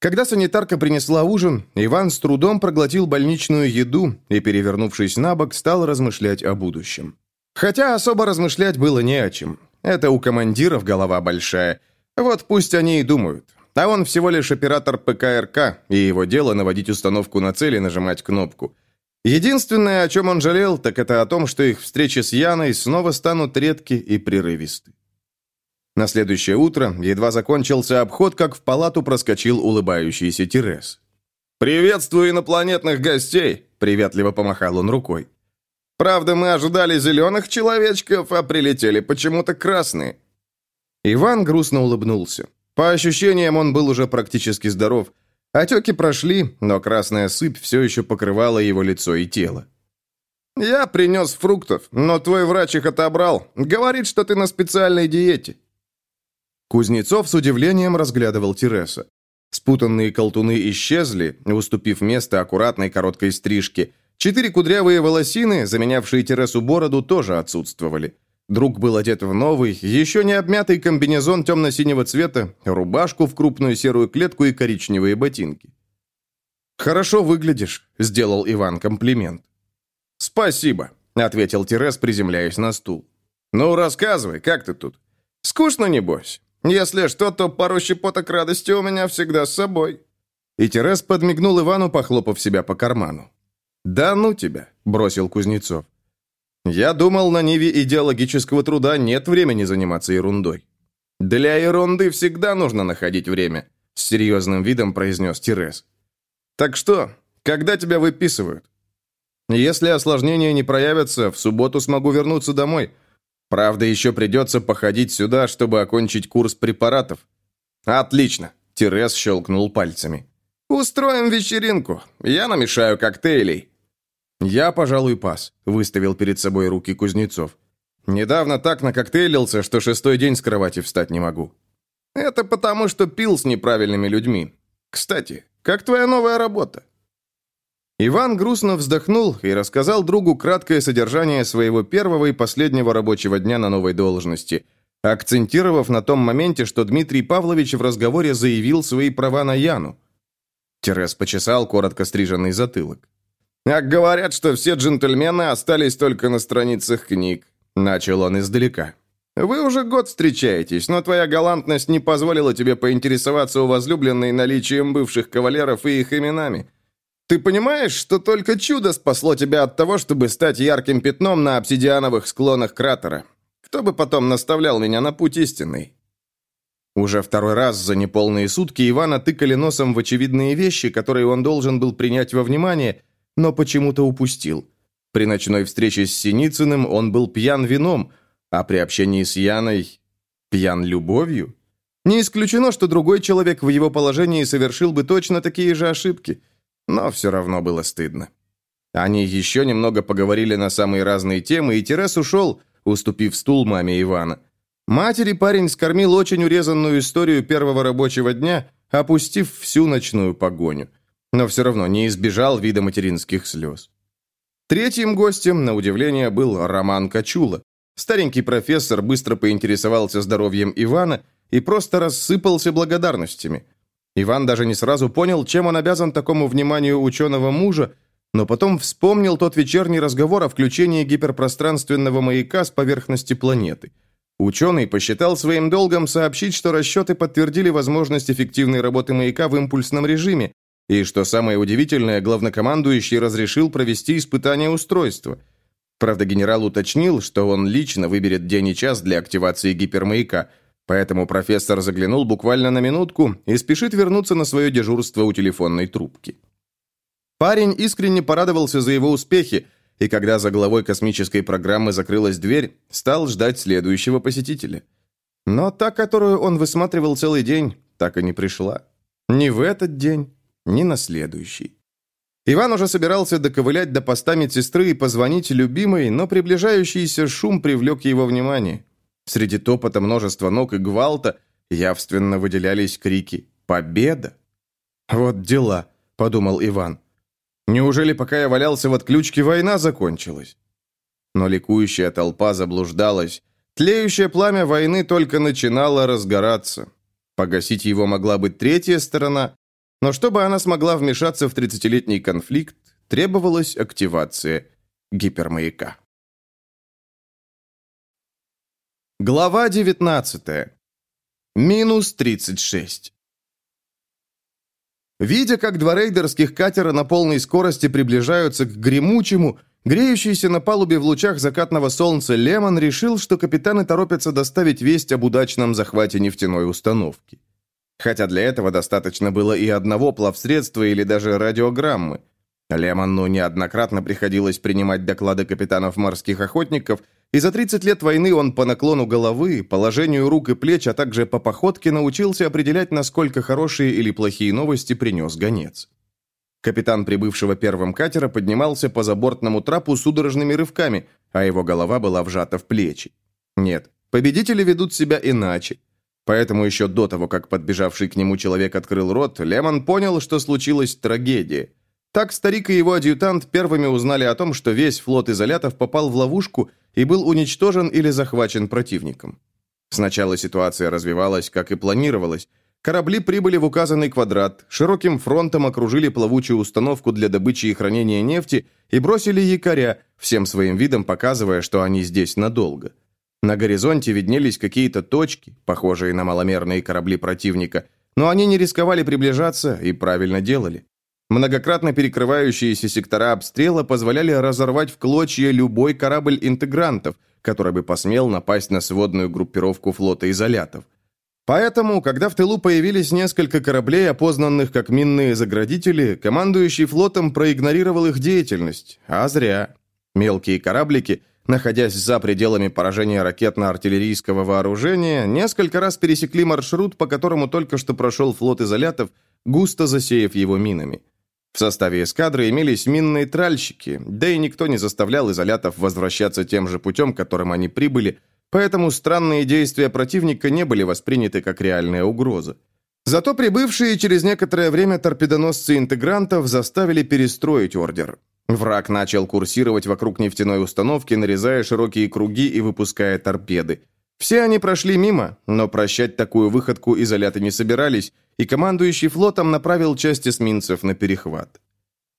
Когда санитарка принесла ужин, Иван с трудом проглотил больничную еду и, перевернувшись на бок, стал размышлять о будущем. Хотя особо размышлять было не о чем. Это у командиров голова большая. Вот пусть они и думают. А он всего лишь оператор ПКРК, и его дело наводить установку на цель и нажимать кнопку. Единственное, о чем он жалел, так это о том, что их встречи с Яной снова станут редки и прерывисты. На следующее утро едва закончился обход, как в палату проскочил улыбающийся Терес. «Приветствую инопланетных гостей!» – приветливо помахал он рукой. «Правда, мы ожидали зеленых человечков, а прилетели почему-то красные». Иван грустно улыбнулся. По ощущениям, он был уже практически здоров. Отеки прошли, но красная сыпь все еще покрывала его лицо и тело. «Я принес фруктов, но твой врач их отобрал. Говорит, что ты на специальной диете». Кузнецов с удивлением разглядывал Тереса. Спутанные колтуны исчезли, уступив место аккуратной короткой стрижке. Четыре кудрявые волосины, заменявшие Тересу бороду, тоже отсутствовали. Друг был одет в новый, еще не обмятый комбинезон темно-синего цвета, рубашку в крупную серую клетку и коричневые ботинки. «Хорошо выглядишь», — сделал Иван комплимент. «Спасибо», — ответил Терес, приземляясь на стул. «Ну, рассказывай, как ты тут? Скучно, небось?» Если что, то пару щепоток радости у меня всегда с собой». И Терес подмигнул Ивану, похлопав себя по карману. «Да ну тебя», — бросил Кузнецов. «Я думал, на Ниве идеологического труда нет времени заниматься ерундой». «Для ерунды всегда нужно находить время», — с серьезным видом произнес Терес. «Так что, когда тебя выписывают?» «Если осложнения не проявятся, в субботу смогу вернуться домой. Правда, еще придется походить сюда, чтобы окончить курс препаратов. Отлично. Терес щелкнул пальцами. Устроим вечеринку. Я намешаю коктейлей. Я, пожалуй, пас, выставил перед собой руки Кузнецов. Недавно так накоктейлился, что шестой день с кровати встать не могу. Это потому, что пил с неправильными людьми. Кстати, как твоя новая работа? Иван грустно вздохнул и рассказал другу краткое содержание своего первого и последнего рабочего дня на новой должности, акцентировав на том моменте, что Дмитрий Павлович в разговоре заявил свои права на Яну. Терес почесал коротко стриженный затылок. «А говорят, что все джентльмены остались только на страницах книг», — начал он издалека. «Вы уже год встречаетесь, но твоя галантность не позволила тебе поинтересоваться у возлюбленной наличием бывших кавалеров и их именами». Ты понимаешь, что только чудо спасло тебя от того, чтобы стать ярким пятном на обсидиановых склонах кратера? Кто бы потом наставлял меня на путь истинный?» Уже второй раз за неполные сутки Ивана тыкали носом в очевидные вещи, которые он должен был принять во внимание, но почему-то упустил. При ночной встрече с Синицыным он был пьян вином, а при общении с Яной пьян любовью. Не исключено, что другой человек в его положении совершил бы точно такие же ошибки – но все равно было стыдно. Они еще немного поговорили на самые разные темы, и Терес ушел, уступив стул маме Ивана. Матери парень скормил очень урезанную историю первого рабочего дня, опустив всю ночную погоню. Но все равно не избежал вида материнских слез. Третьим гостем, на удивление, был Роман Качула. Старенький профессор быстро поинтересовался здоровьем Ивана и просто рассыпался благодарностями – Иван даже не сразу понял, чем он обязан такому вниманию ученого мужа, но потом вспомнил тот вечерний разговор о включении гиперпространственного маяка с поверхности планеты. Ученый посчитал своим долгом сообщить, что расчеты подтвердили возможность эффективной работы маяка в импульсном режиме, и, что самое удивительное, главнокомандующий разрешил провести испытание устройства. Правда, генерал уточнил, что он лично выберет день и час для активации гипермаяка – Поэтому профессор заглянул буквально на минутку и спешит вернуться на свое дежурство у телефонной трубки. Парень искренне порадовался за его успехи, и когда за головой космической программы закрылась дверь, стал ждать следующего посетителя. Но та, которую он высматривал целый день, так и не пришла. Ни в этот день, ни на следующий. Иван уже собирался доковылять до поста медсестры и позвонить любимой, но приближающийся шум привлек его внимание. Среди топота множества ног и гвалта явственно выделялись крики «Победа!». «Вот дела», — подумал Иван. «Неужели, пока я валялся в отключке, война закончилась?» Но ликующая толпа заблуждалась. Тлеющее пламя войны только начинало разгораться. Погасить его могла быть третья сторона, но чтобы она смогла вмешаться в 30-летний конфликт, требовалась активация гипермаяка. Глава 19. Минус 36. Видя, как два рейдерских катера на полной скорости приближаются к гремучему, греющийся на палубе в лучах закатного солнца Лемон решил, что капитаны торопятся доставить весть об удачном захвате нефтяной установки. Хотя для этого достаточно было и одного плавсредства или даже радиограммы. Лемону неоднократно приходилось принимать доклады капитанов морских охотников, и за 30 лет войны он по наклону головы, положению рук и плеч, а также по походке научился определять, насколько хорошие или плохие новости принес гонец. Капитан прибывшего первым катера поднимался по забортному трапу судорожными рывками, а его голова была вжата в плечи. Нет, победители ведут себя иначе. Поэтому еще до того, как подбежавший к нему человек открыл рот, Лемон понял, что случилась трагедия. Так старик и его адъютант первыми узнали о том, что весь флот изолятов попал в ловушку и был уничтожен или захвачен противником. Сначала ситуация развивалась, как и планировалось. Корабли прибыли в указанный квадрат, широким фронтом окружили плавучую установку для добычи и хранения нефти и бросили якоря, всем своим видом показывая, что они здесь надолго. На горизонте виднелись какие-то точки, похожие на маломерные корабли противника, но они не рисковали приближаться и правильно делали. Многократно перекрывающиеся сектора обстрела позволяли разорвать в клочья любой корабль интегрантов, который бы посмел напасть на сводную группировку флота изолятов. Поэтому, когда в тылу появились несколько кораблей, опознанных как минные заградители, командующий флотом проигнорировал их деятельность, а зря. Мелкие кораблики, находясь за пределами поражения ракетно-артиллерийского вооружения, несколько раз пересекли маршрут, по которому только что прошел флот изолятов, густо засеяв его минами. В составе эскадры имелись минные тральщики, да и никто не заставлял изолятов возвращаться тем же путем, которым они прибыли, поэтому странные действия противника не были восприняты как реальная угроза. Зато прибывшие через некоторое время торпедоносцы интегрантов заставили перестроить ордер. Враг начал курсировать вокруг нефтяной установки, нарезая широкие круги и выпуская торпеды. Все они прошли мимо, но прощать такую выходку изоляты не собирались, и командующий флотом направил часть эсминцев на перехват.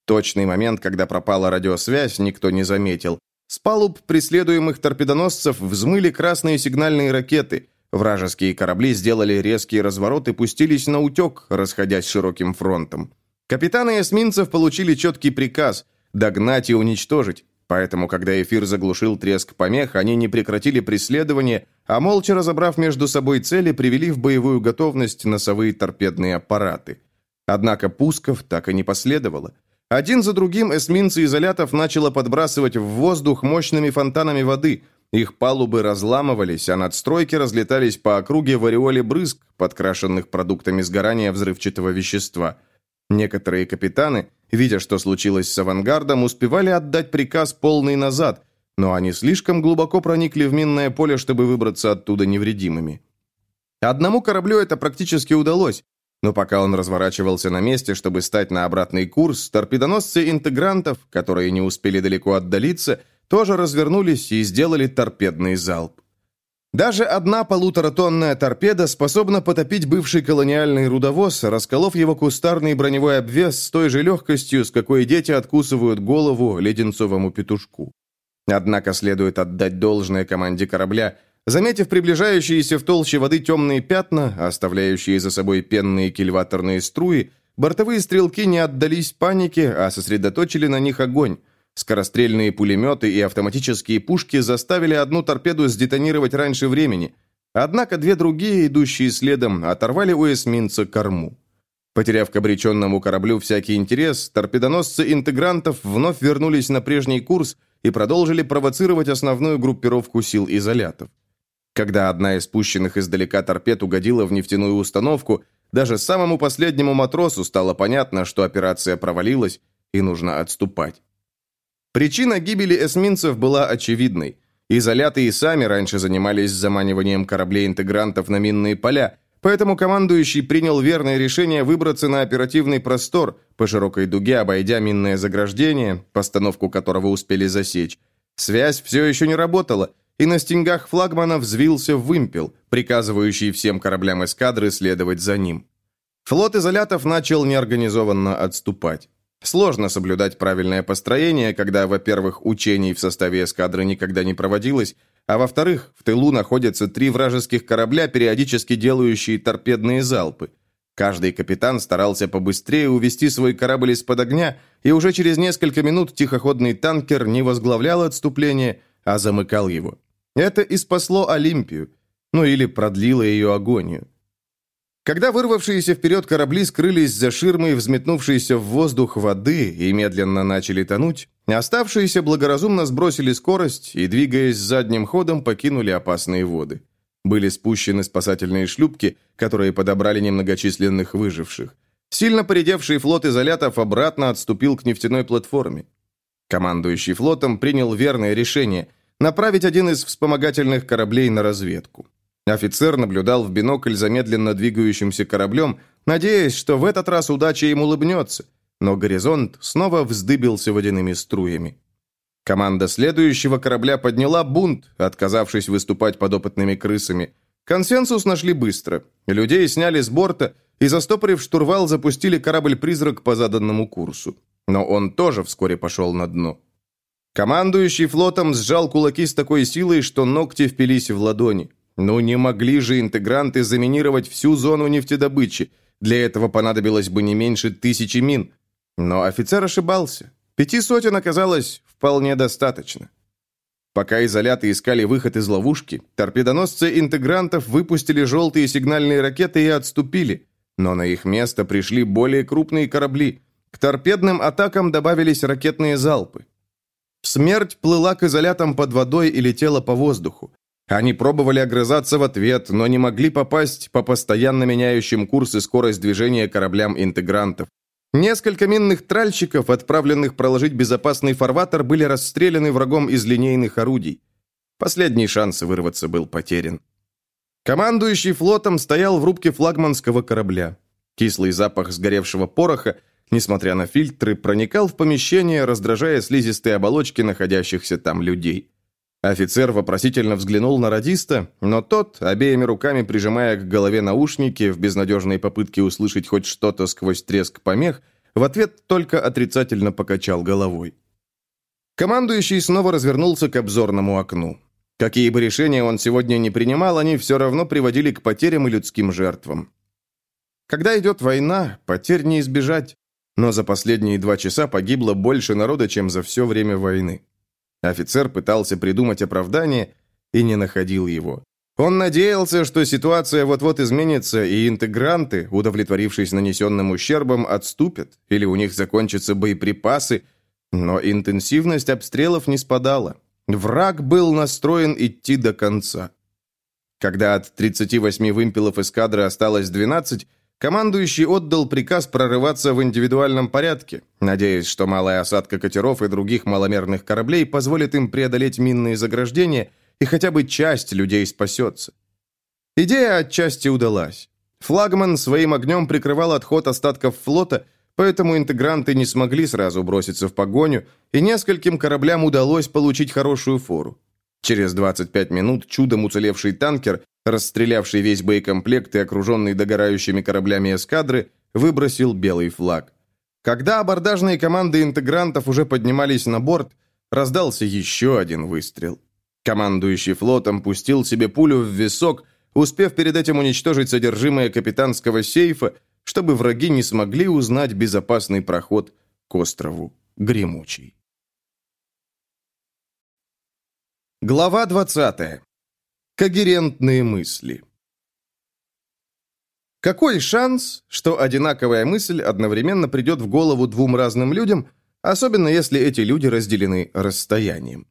Точный момент, когда пропала радиосвязь, никто не заметил. С палуб преследуемых торпедоносцев взмыли красные сигнальные ракеты. Вражеские корабли сделали резкий разворот и пустились на утек, расходясь широким фронтом. Капитаны эсминцев получили четкий приказ – догнать и уничтожить. Поэтому, когда эфир заглушил треск помех, они не прекратили преследование, а молча разобрав между собой цели, привели в боевую готовность носовые торпедные аппараты. Однако пусков так и не последовало. Один за другим эсминцы изолятов начало подбрасывать в воздух мощными фонтанами воды. Их палубы разламывались, а надстройки разлетались по округе в ореоле брызг, подкрашенных продуктами сгорания взрывчатого вещества. Некоторые капитаны – видя, что случилось с авангардом, успевали отдать приказ полный назад, но они слишком глубоко проникли в минное поле, чтобы выбраться оттуда невредимыми. Одному кораблю это практически удалось, но пока он разворачивался на месте, чтобы стать на обратный курс, торпедоносцы интегрантов, которые не успели далеко отдалиться, тоже развернулись и сделали торпедный залп. Даже одна полуторатонная торпеда способна потопить бывший колониальный рудовоз, расколов его кустарный броневой обвес с той же легкостью, с какой дети откусывают голову леденцовому петушку. Однако следует отдать должное команде корабля. Заметив приближающиеся в толще воды темные пятна, оставляющие за собой пенные кильваторные струи, бортовые стрелки не отдались панике, а сосредоточили на них огонь. Скорострельные пулеметы и автоматические пушки заставили одну торпеду сдетонировать раньше времени, однако две другие, идущие следом, оторвали у эсминца корму. Потеряв к обреченному кораблю всякий интерес, торпедоносцы интегрантов вновь вернулись на прежний курс и продолжили провоцировать основную группировку сил изолятов. Когда одна из спущенных издалека торпед угодила в нефтяную установку, даже самому последнему матросу стало понятно, что операция провалилась и нужно отступать. Причина гибели эсминцев была очевидной. Изоляты и сами раньше занимались заманиванием кораблей-интегрантов на минные поля, поэтому командующий принял верное решение выбраться на оперативный простор, по широкой дуге обойдя минное заграждение, постановку которого успели засечь. Связь все еще не работала, и на стенгах флагмана взвился вымпел, приказывающий всем кораблям эскадры следовать за ним. Флот изолятов начал неорганизованно отступать. Сложно соблюдать правильное построение, когда, во-первых, учений в составе эскадры никогда не проводилось, а во-вторых, в тылу находятся три вражеских корабля, периодически делающие торпедные залпы. Каждый капитан старался побыстрее увести свой корабль из-под огня, и уже через несколько минут тихоходный танкер не возглавлял отступление, а замыкал его. Это и спасло Олимпию, ну или продлило ее агонию. Когда вырвавшиеся вперед корабли скрылись за ширмой, взметнувшиеся в воздух воды и медленно начали тонуть, оставшиеся благоразумно сбросили скорость и, двигаясь задним ходом, покинули опасные воды. Были спущены спасательные шлюпки, которые подобрали немногочисленных выживших. Сильно поредевший флот изолятов обратно отступил к нефтяной платформе. Командующий флотом принял верное решение – направить один из вспомогательных кораблей на разведку. Офицер наблюдал в бинокль за медленно двигающимся кораблем, надеясь, что в этот раз удача ему улыбнется, но горизонт снова вздыбился водяными струями. Команда следующего корабля подняла бунт, отказавшись выступать подопытными крысами. Консенсус нашли быстро. Людей сняли с борта и, застопорив штурвал, запустили корабль-призрак по заданному курсу. Но он тоже вскоре пошел на дно. Командующий флотом сжал кулаки с такой силой, что ногти впились в ладони. Ну не могли же интегранты заминировать всю зону нефтедобычи. Для этого понадобилось бы не меньше тысячи мин. Но офицер ошибался. Пяти сотен оказалось вполне достаточно. Пока изоляты искали выход из ловушки, торпедоносцы интегрантов выпустили желтые сигнальные ракеты и отступили, но на их место пришли более крупные корабли. К торпедным атакам добавились ракетные залпы. Смерть плыла к изолятам под водой и летела по воздуху. Они пробовали огрызаться в ответ, но не могли попасть по постоянно меняющим курс и скорость движения кораблям интегрантов. Несколько минных тральщиков, отправленных проложить безопасный фарватер, были расстреляны врагом из линейных орудий. Последний шанс вырваться был потерян. Командующий флотом стоял в рубке флагманского корабля. Кислый запах сгоревшего пороха, несмотря на фильтры, проникал в помещение, раздражая слизистые оболочки находящихся там людей. Офицер вопросительно взглянул на радиста, но тот, обеими руками прижимая к голове наушники в безнадежной попытке услышать хоть что-то сквозь треск помех, в ответ только отрицательно покачал головой. Командующий снова развернулся к обзорному окну. Какие бы решения он сегодня не принимал, они все равно приводили к потерям и людским жертвам. Когда идет война, потерь не избежать, но за последние два часа погибло больше народа, чем за все время войны. Офицер пытался придумать оправдание и не находил его. Он надеялся, что ситуация вот-вот изменится, и интегранты, удовлетворившись нанесенным ущербом, отступят, или у них закончатся боеприпасы, но интенсивность обстрелов не спадала. Враг был настроен идти до конца. Когда от 38 вымпелов эскадры осталось 12, Командующий отдал приказ прорываться в индивидуальном порядке, надеясь, что малая осадка катеров и других маломерных кораблей позволит им преодолеть минные заграждения, и хотя бы часть людей спасется. Идея отчасти удалась. Флагман своим огнем прикрывал отход остатков флота, поэтому интегранты не смогли сразу броситься в погоню, и нескольким кораблям удалось получить хорошую фору. Через 25 минут чудом уцелевший танкер расстрелявший весь боекомплект и окруженный догорающими кораблями эскадры, выбросил белый флаг. Когда абордажные команды интегрантов уже поднимались на борт, раздался еще один выстрел. Командующий флотом пустил себе пулю в висок, успев перед этим уничтожить содержимое капитанского сейфа, чтобы враги не смогли узнать безопасный проход к острову Гремучий. Глава 20. Когерентные мысли. Какой шанс, что одинаковая мысль одновременно придет в голову двум разным людям, особенно если эти люди разделены расстоянием?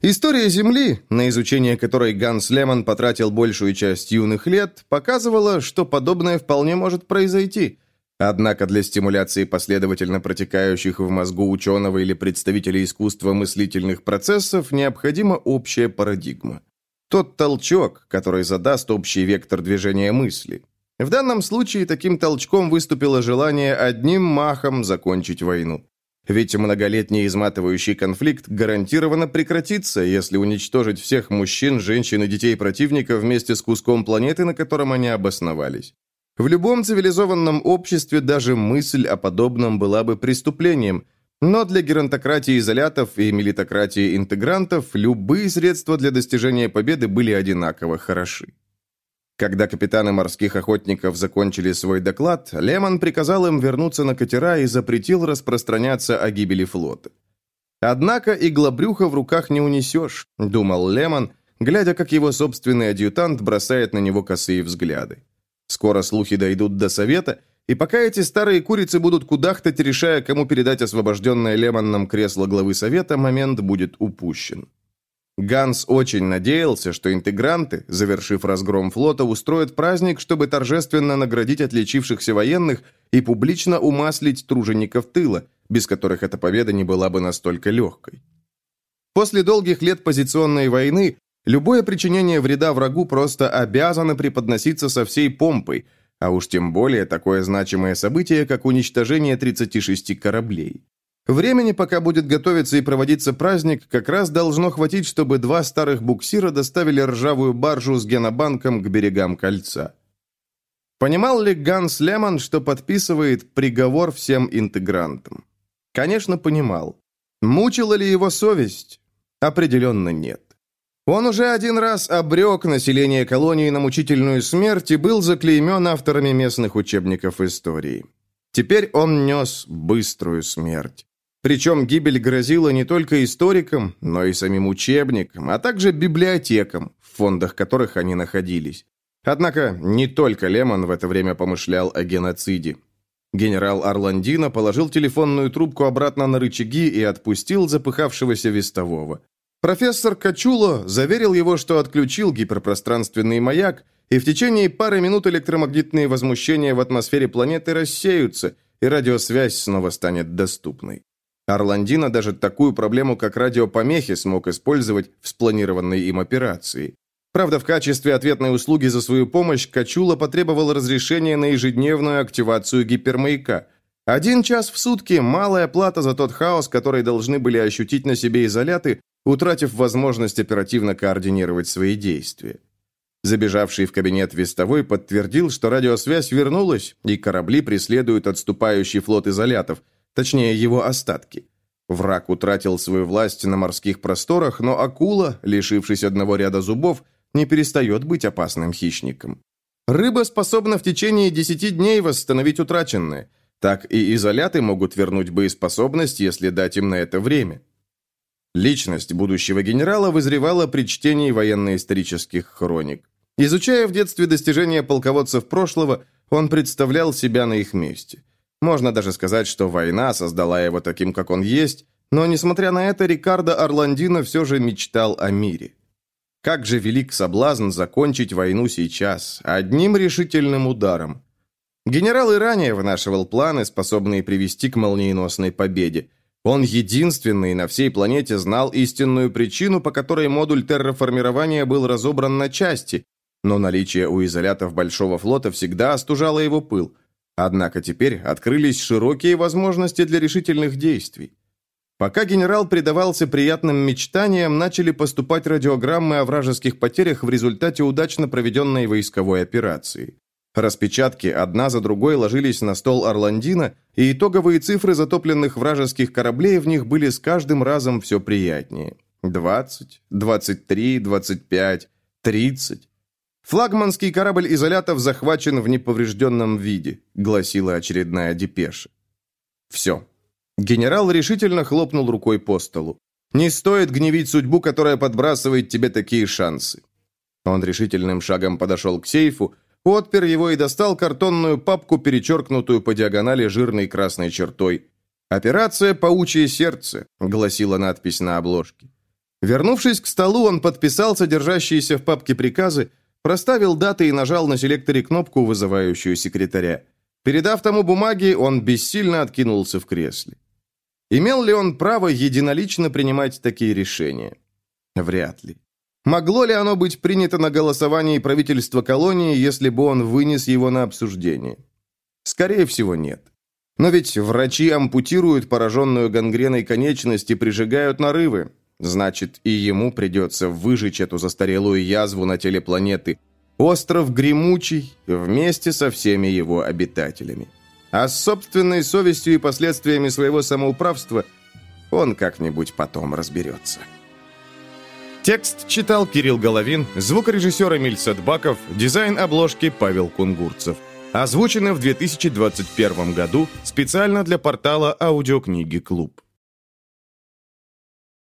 История Земли, на изучение которой Ганс Лемон потратил большую часть юных лет, показывала, что подобное вполне может произойти. Однако для стимуляции последовательно протекающих в мозгу ученого или представителя искусства мыслительных процессов необходима общая парадигма. Тот толчок, который задаст общий вектор движения мысли. В данном случае таким толчком выступило желание одним махом закончить войну. Ведь многолетний изматывающий конфликт гарантированно прекратится, если уничтожить всех мужчин, женщин и детей противника вместе с куском планеты, на котором они обосновались. В любом цивилизованном обществе даже мысль о подобном была бы преступлением – но для геронтократии изолятов и милитократии интегрантов любые средства для достижения победы были одинаково хороши. Когда капитаны морских охотников закончили свой доклад, Лемон приказал им вернуться на катера и запретил распространяться о гибели флота. «Однако иглобрюха в руках не унесешь», — думал Лемон, глядя, как его собственный адъютант бросает на него косые взгляды. Скоро слухи дойдут до совета, и пока эти старые курицы будут кудахтать, решая, кому передать освобожденное Лемонном кресло главы совета, момент будет упущен. Ганс очень надеялся, что интегранты, завершив разгром флота, устроят праздник, чтобы торжественно наградить отличившихся военных и публично умаслить тружеников тыла, без которых эта победа не была бы настолько легкой. После долгих лет позиционной войны любое причинение вреда врагу просто обязано преподноситься со всей помпой, а уж тем более такое значимое событие, как уничтожение 36 кораблей. Времени, пока будет готовиться и проводиться праздник, как раз должно хватить, чтобы два старых буксира доставили ржавую баржу с генобанком к берегам кольца. Понимал ли Ганс Лемон, что подписывает приговор всем интегрантам? Конечно, понимал. Мучила ли его совесть? Определенно нет. Он уже один раз обрек население колонии на мучительную смерть и был заклеймен авторами местных учебников истории. Теперь он нес быструю смерть. Причем гибель грозила не только историкам, но и самим учебникам, а также библиотекам, в фондах которых они находились. Однако не только Лемон в это время помышлял о геноциде. Генерал Орландино положил телефонную трубку обратно на рычаги и отпустил запыхавшегося вестового. Профессор Качуло заверил его, что отключил гиперпространственный маяк, и в течение пары минут электромагнитные возмущения в атмосфере планеты рассеются, и радиосвязь снова станет доступной. Орландино даже такую проблему, как радиопомехи, смог использовать в спланированной им операции. Правда, в качестве ответной услуги за свою помощь Качула потребовал разрешения на ежедневную активацию гипермаяка. Один час в сутки – малая плата за тот хаос, который должны были ощутить на себе изоляты, утратив возможность оперативно координировать свои действия. Забежавший в кабинет вестовой подтвердил, что радиосвязь вернулась, и корабли преследуют отступающий флот изолятов – Точнее, его остатки. Враг утратил свою власть на морских просторах, но акула, лишившись одного ряда зубов, не перестает быть опасным хищником. Рыба способна в течение 10 дней восстановить утраченное. Так и изоляты могут вернуть боеспособность, если дать им на это время. Личность будущего генерала вызревала при чтении военно-исторических хроник. Изучая в детстве достижения полководцев прошлого, он представлял себя на их месте. Можно даже сказать, что война создала его таким, как он есть, но, несмотря на это, Рикардо Орландино все же мечтал о мире. Как же велик соблазн закончить войну сейчас, одним решительным ударом. Генерал и ранее вынашивал планы, способные привести к молниеносной победе. Он единственный на всей планете знал истинную причину, по которой модуль терраформирования был разобран на части, но наличие у изолятов Большого флота всегда остужало его пыл – Однако теперь открылись широкие возможности для решительных действий. Пока генерал предавался приятным мечтаниям, начали поступать радиограммы о вражеских потерях в результате удачно проведенной войсковой операции. Распечатки одна за другой ложились на стол Орландина, и итоговые цифры затопленных вражеских кораблей в них были с каждым разом все приятнее. 20, 23, 25, 30. «Флагманский корабль «Изолятов» захвачен в неповрежденном виде», гласила очередная депеша. «Все». Генерал решительно хлопнул рукой по столу. «Не стоит гневить судьбу, которая подбрасывает тебе такие шансы». Он решительным шагом подошел к сейфу, отпер его и достал картонную папку, перечеркнутую по диагонали жирной красной чертой. «Операция «Паучье сердце», — гласила надпись на обложке. Вернувшись к столу, он подписал содержащиеся в папке приказы, Проставил даты и нажал на селекторе кнопку, вызывающую секретаря. Передав тому бумаги, он бессильно откинулся в кресле. Имел ли он право единолично принимать такие решения? Вряд ли. Могло ли оно быть принято на голосовании правительства колонии, если бы он вынес его на обсуждение? Скорее всего, нет. Но ведь врачи ампутируют пораженную гангреной конечность и прижигают нарывы. Значит, и ему придется выжечь эту застарелую язву на теле планеты. Остров Гремучий вместе со всеми его обитателями. А с собственной совестью и последствиями своего самоуправства он как-нибудь потом разберется. Текст читал Кирилл Головин, звукорежиссер Эмиль Садбаков, дизайн обложки Павел Кунгурцев. Озвучено в 2021 году специально для портала аудиокниги «Клуб».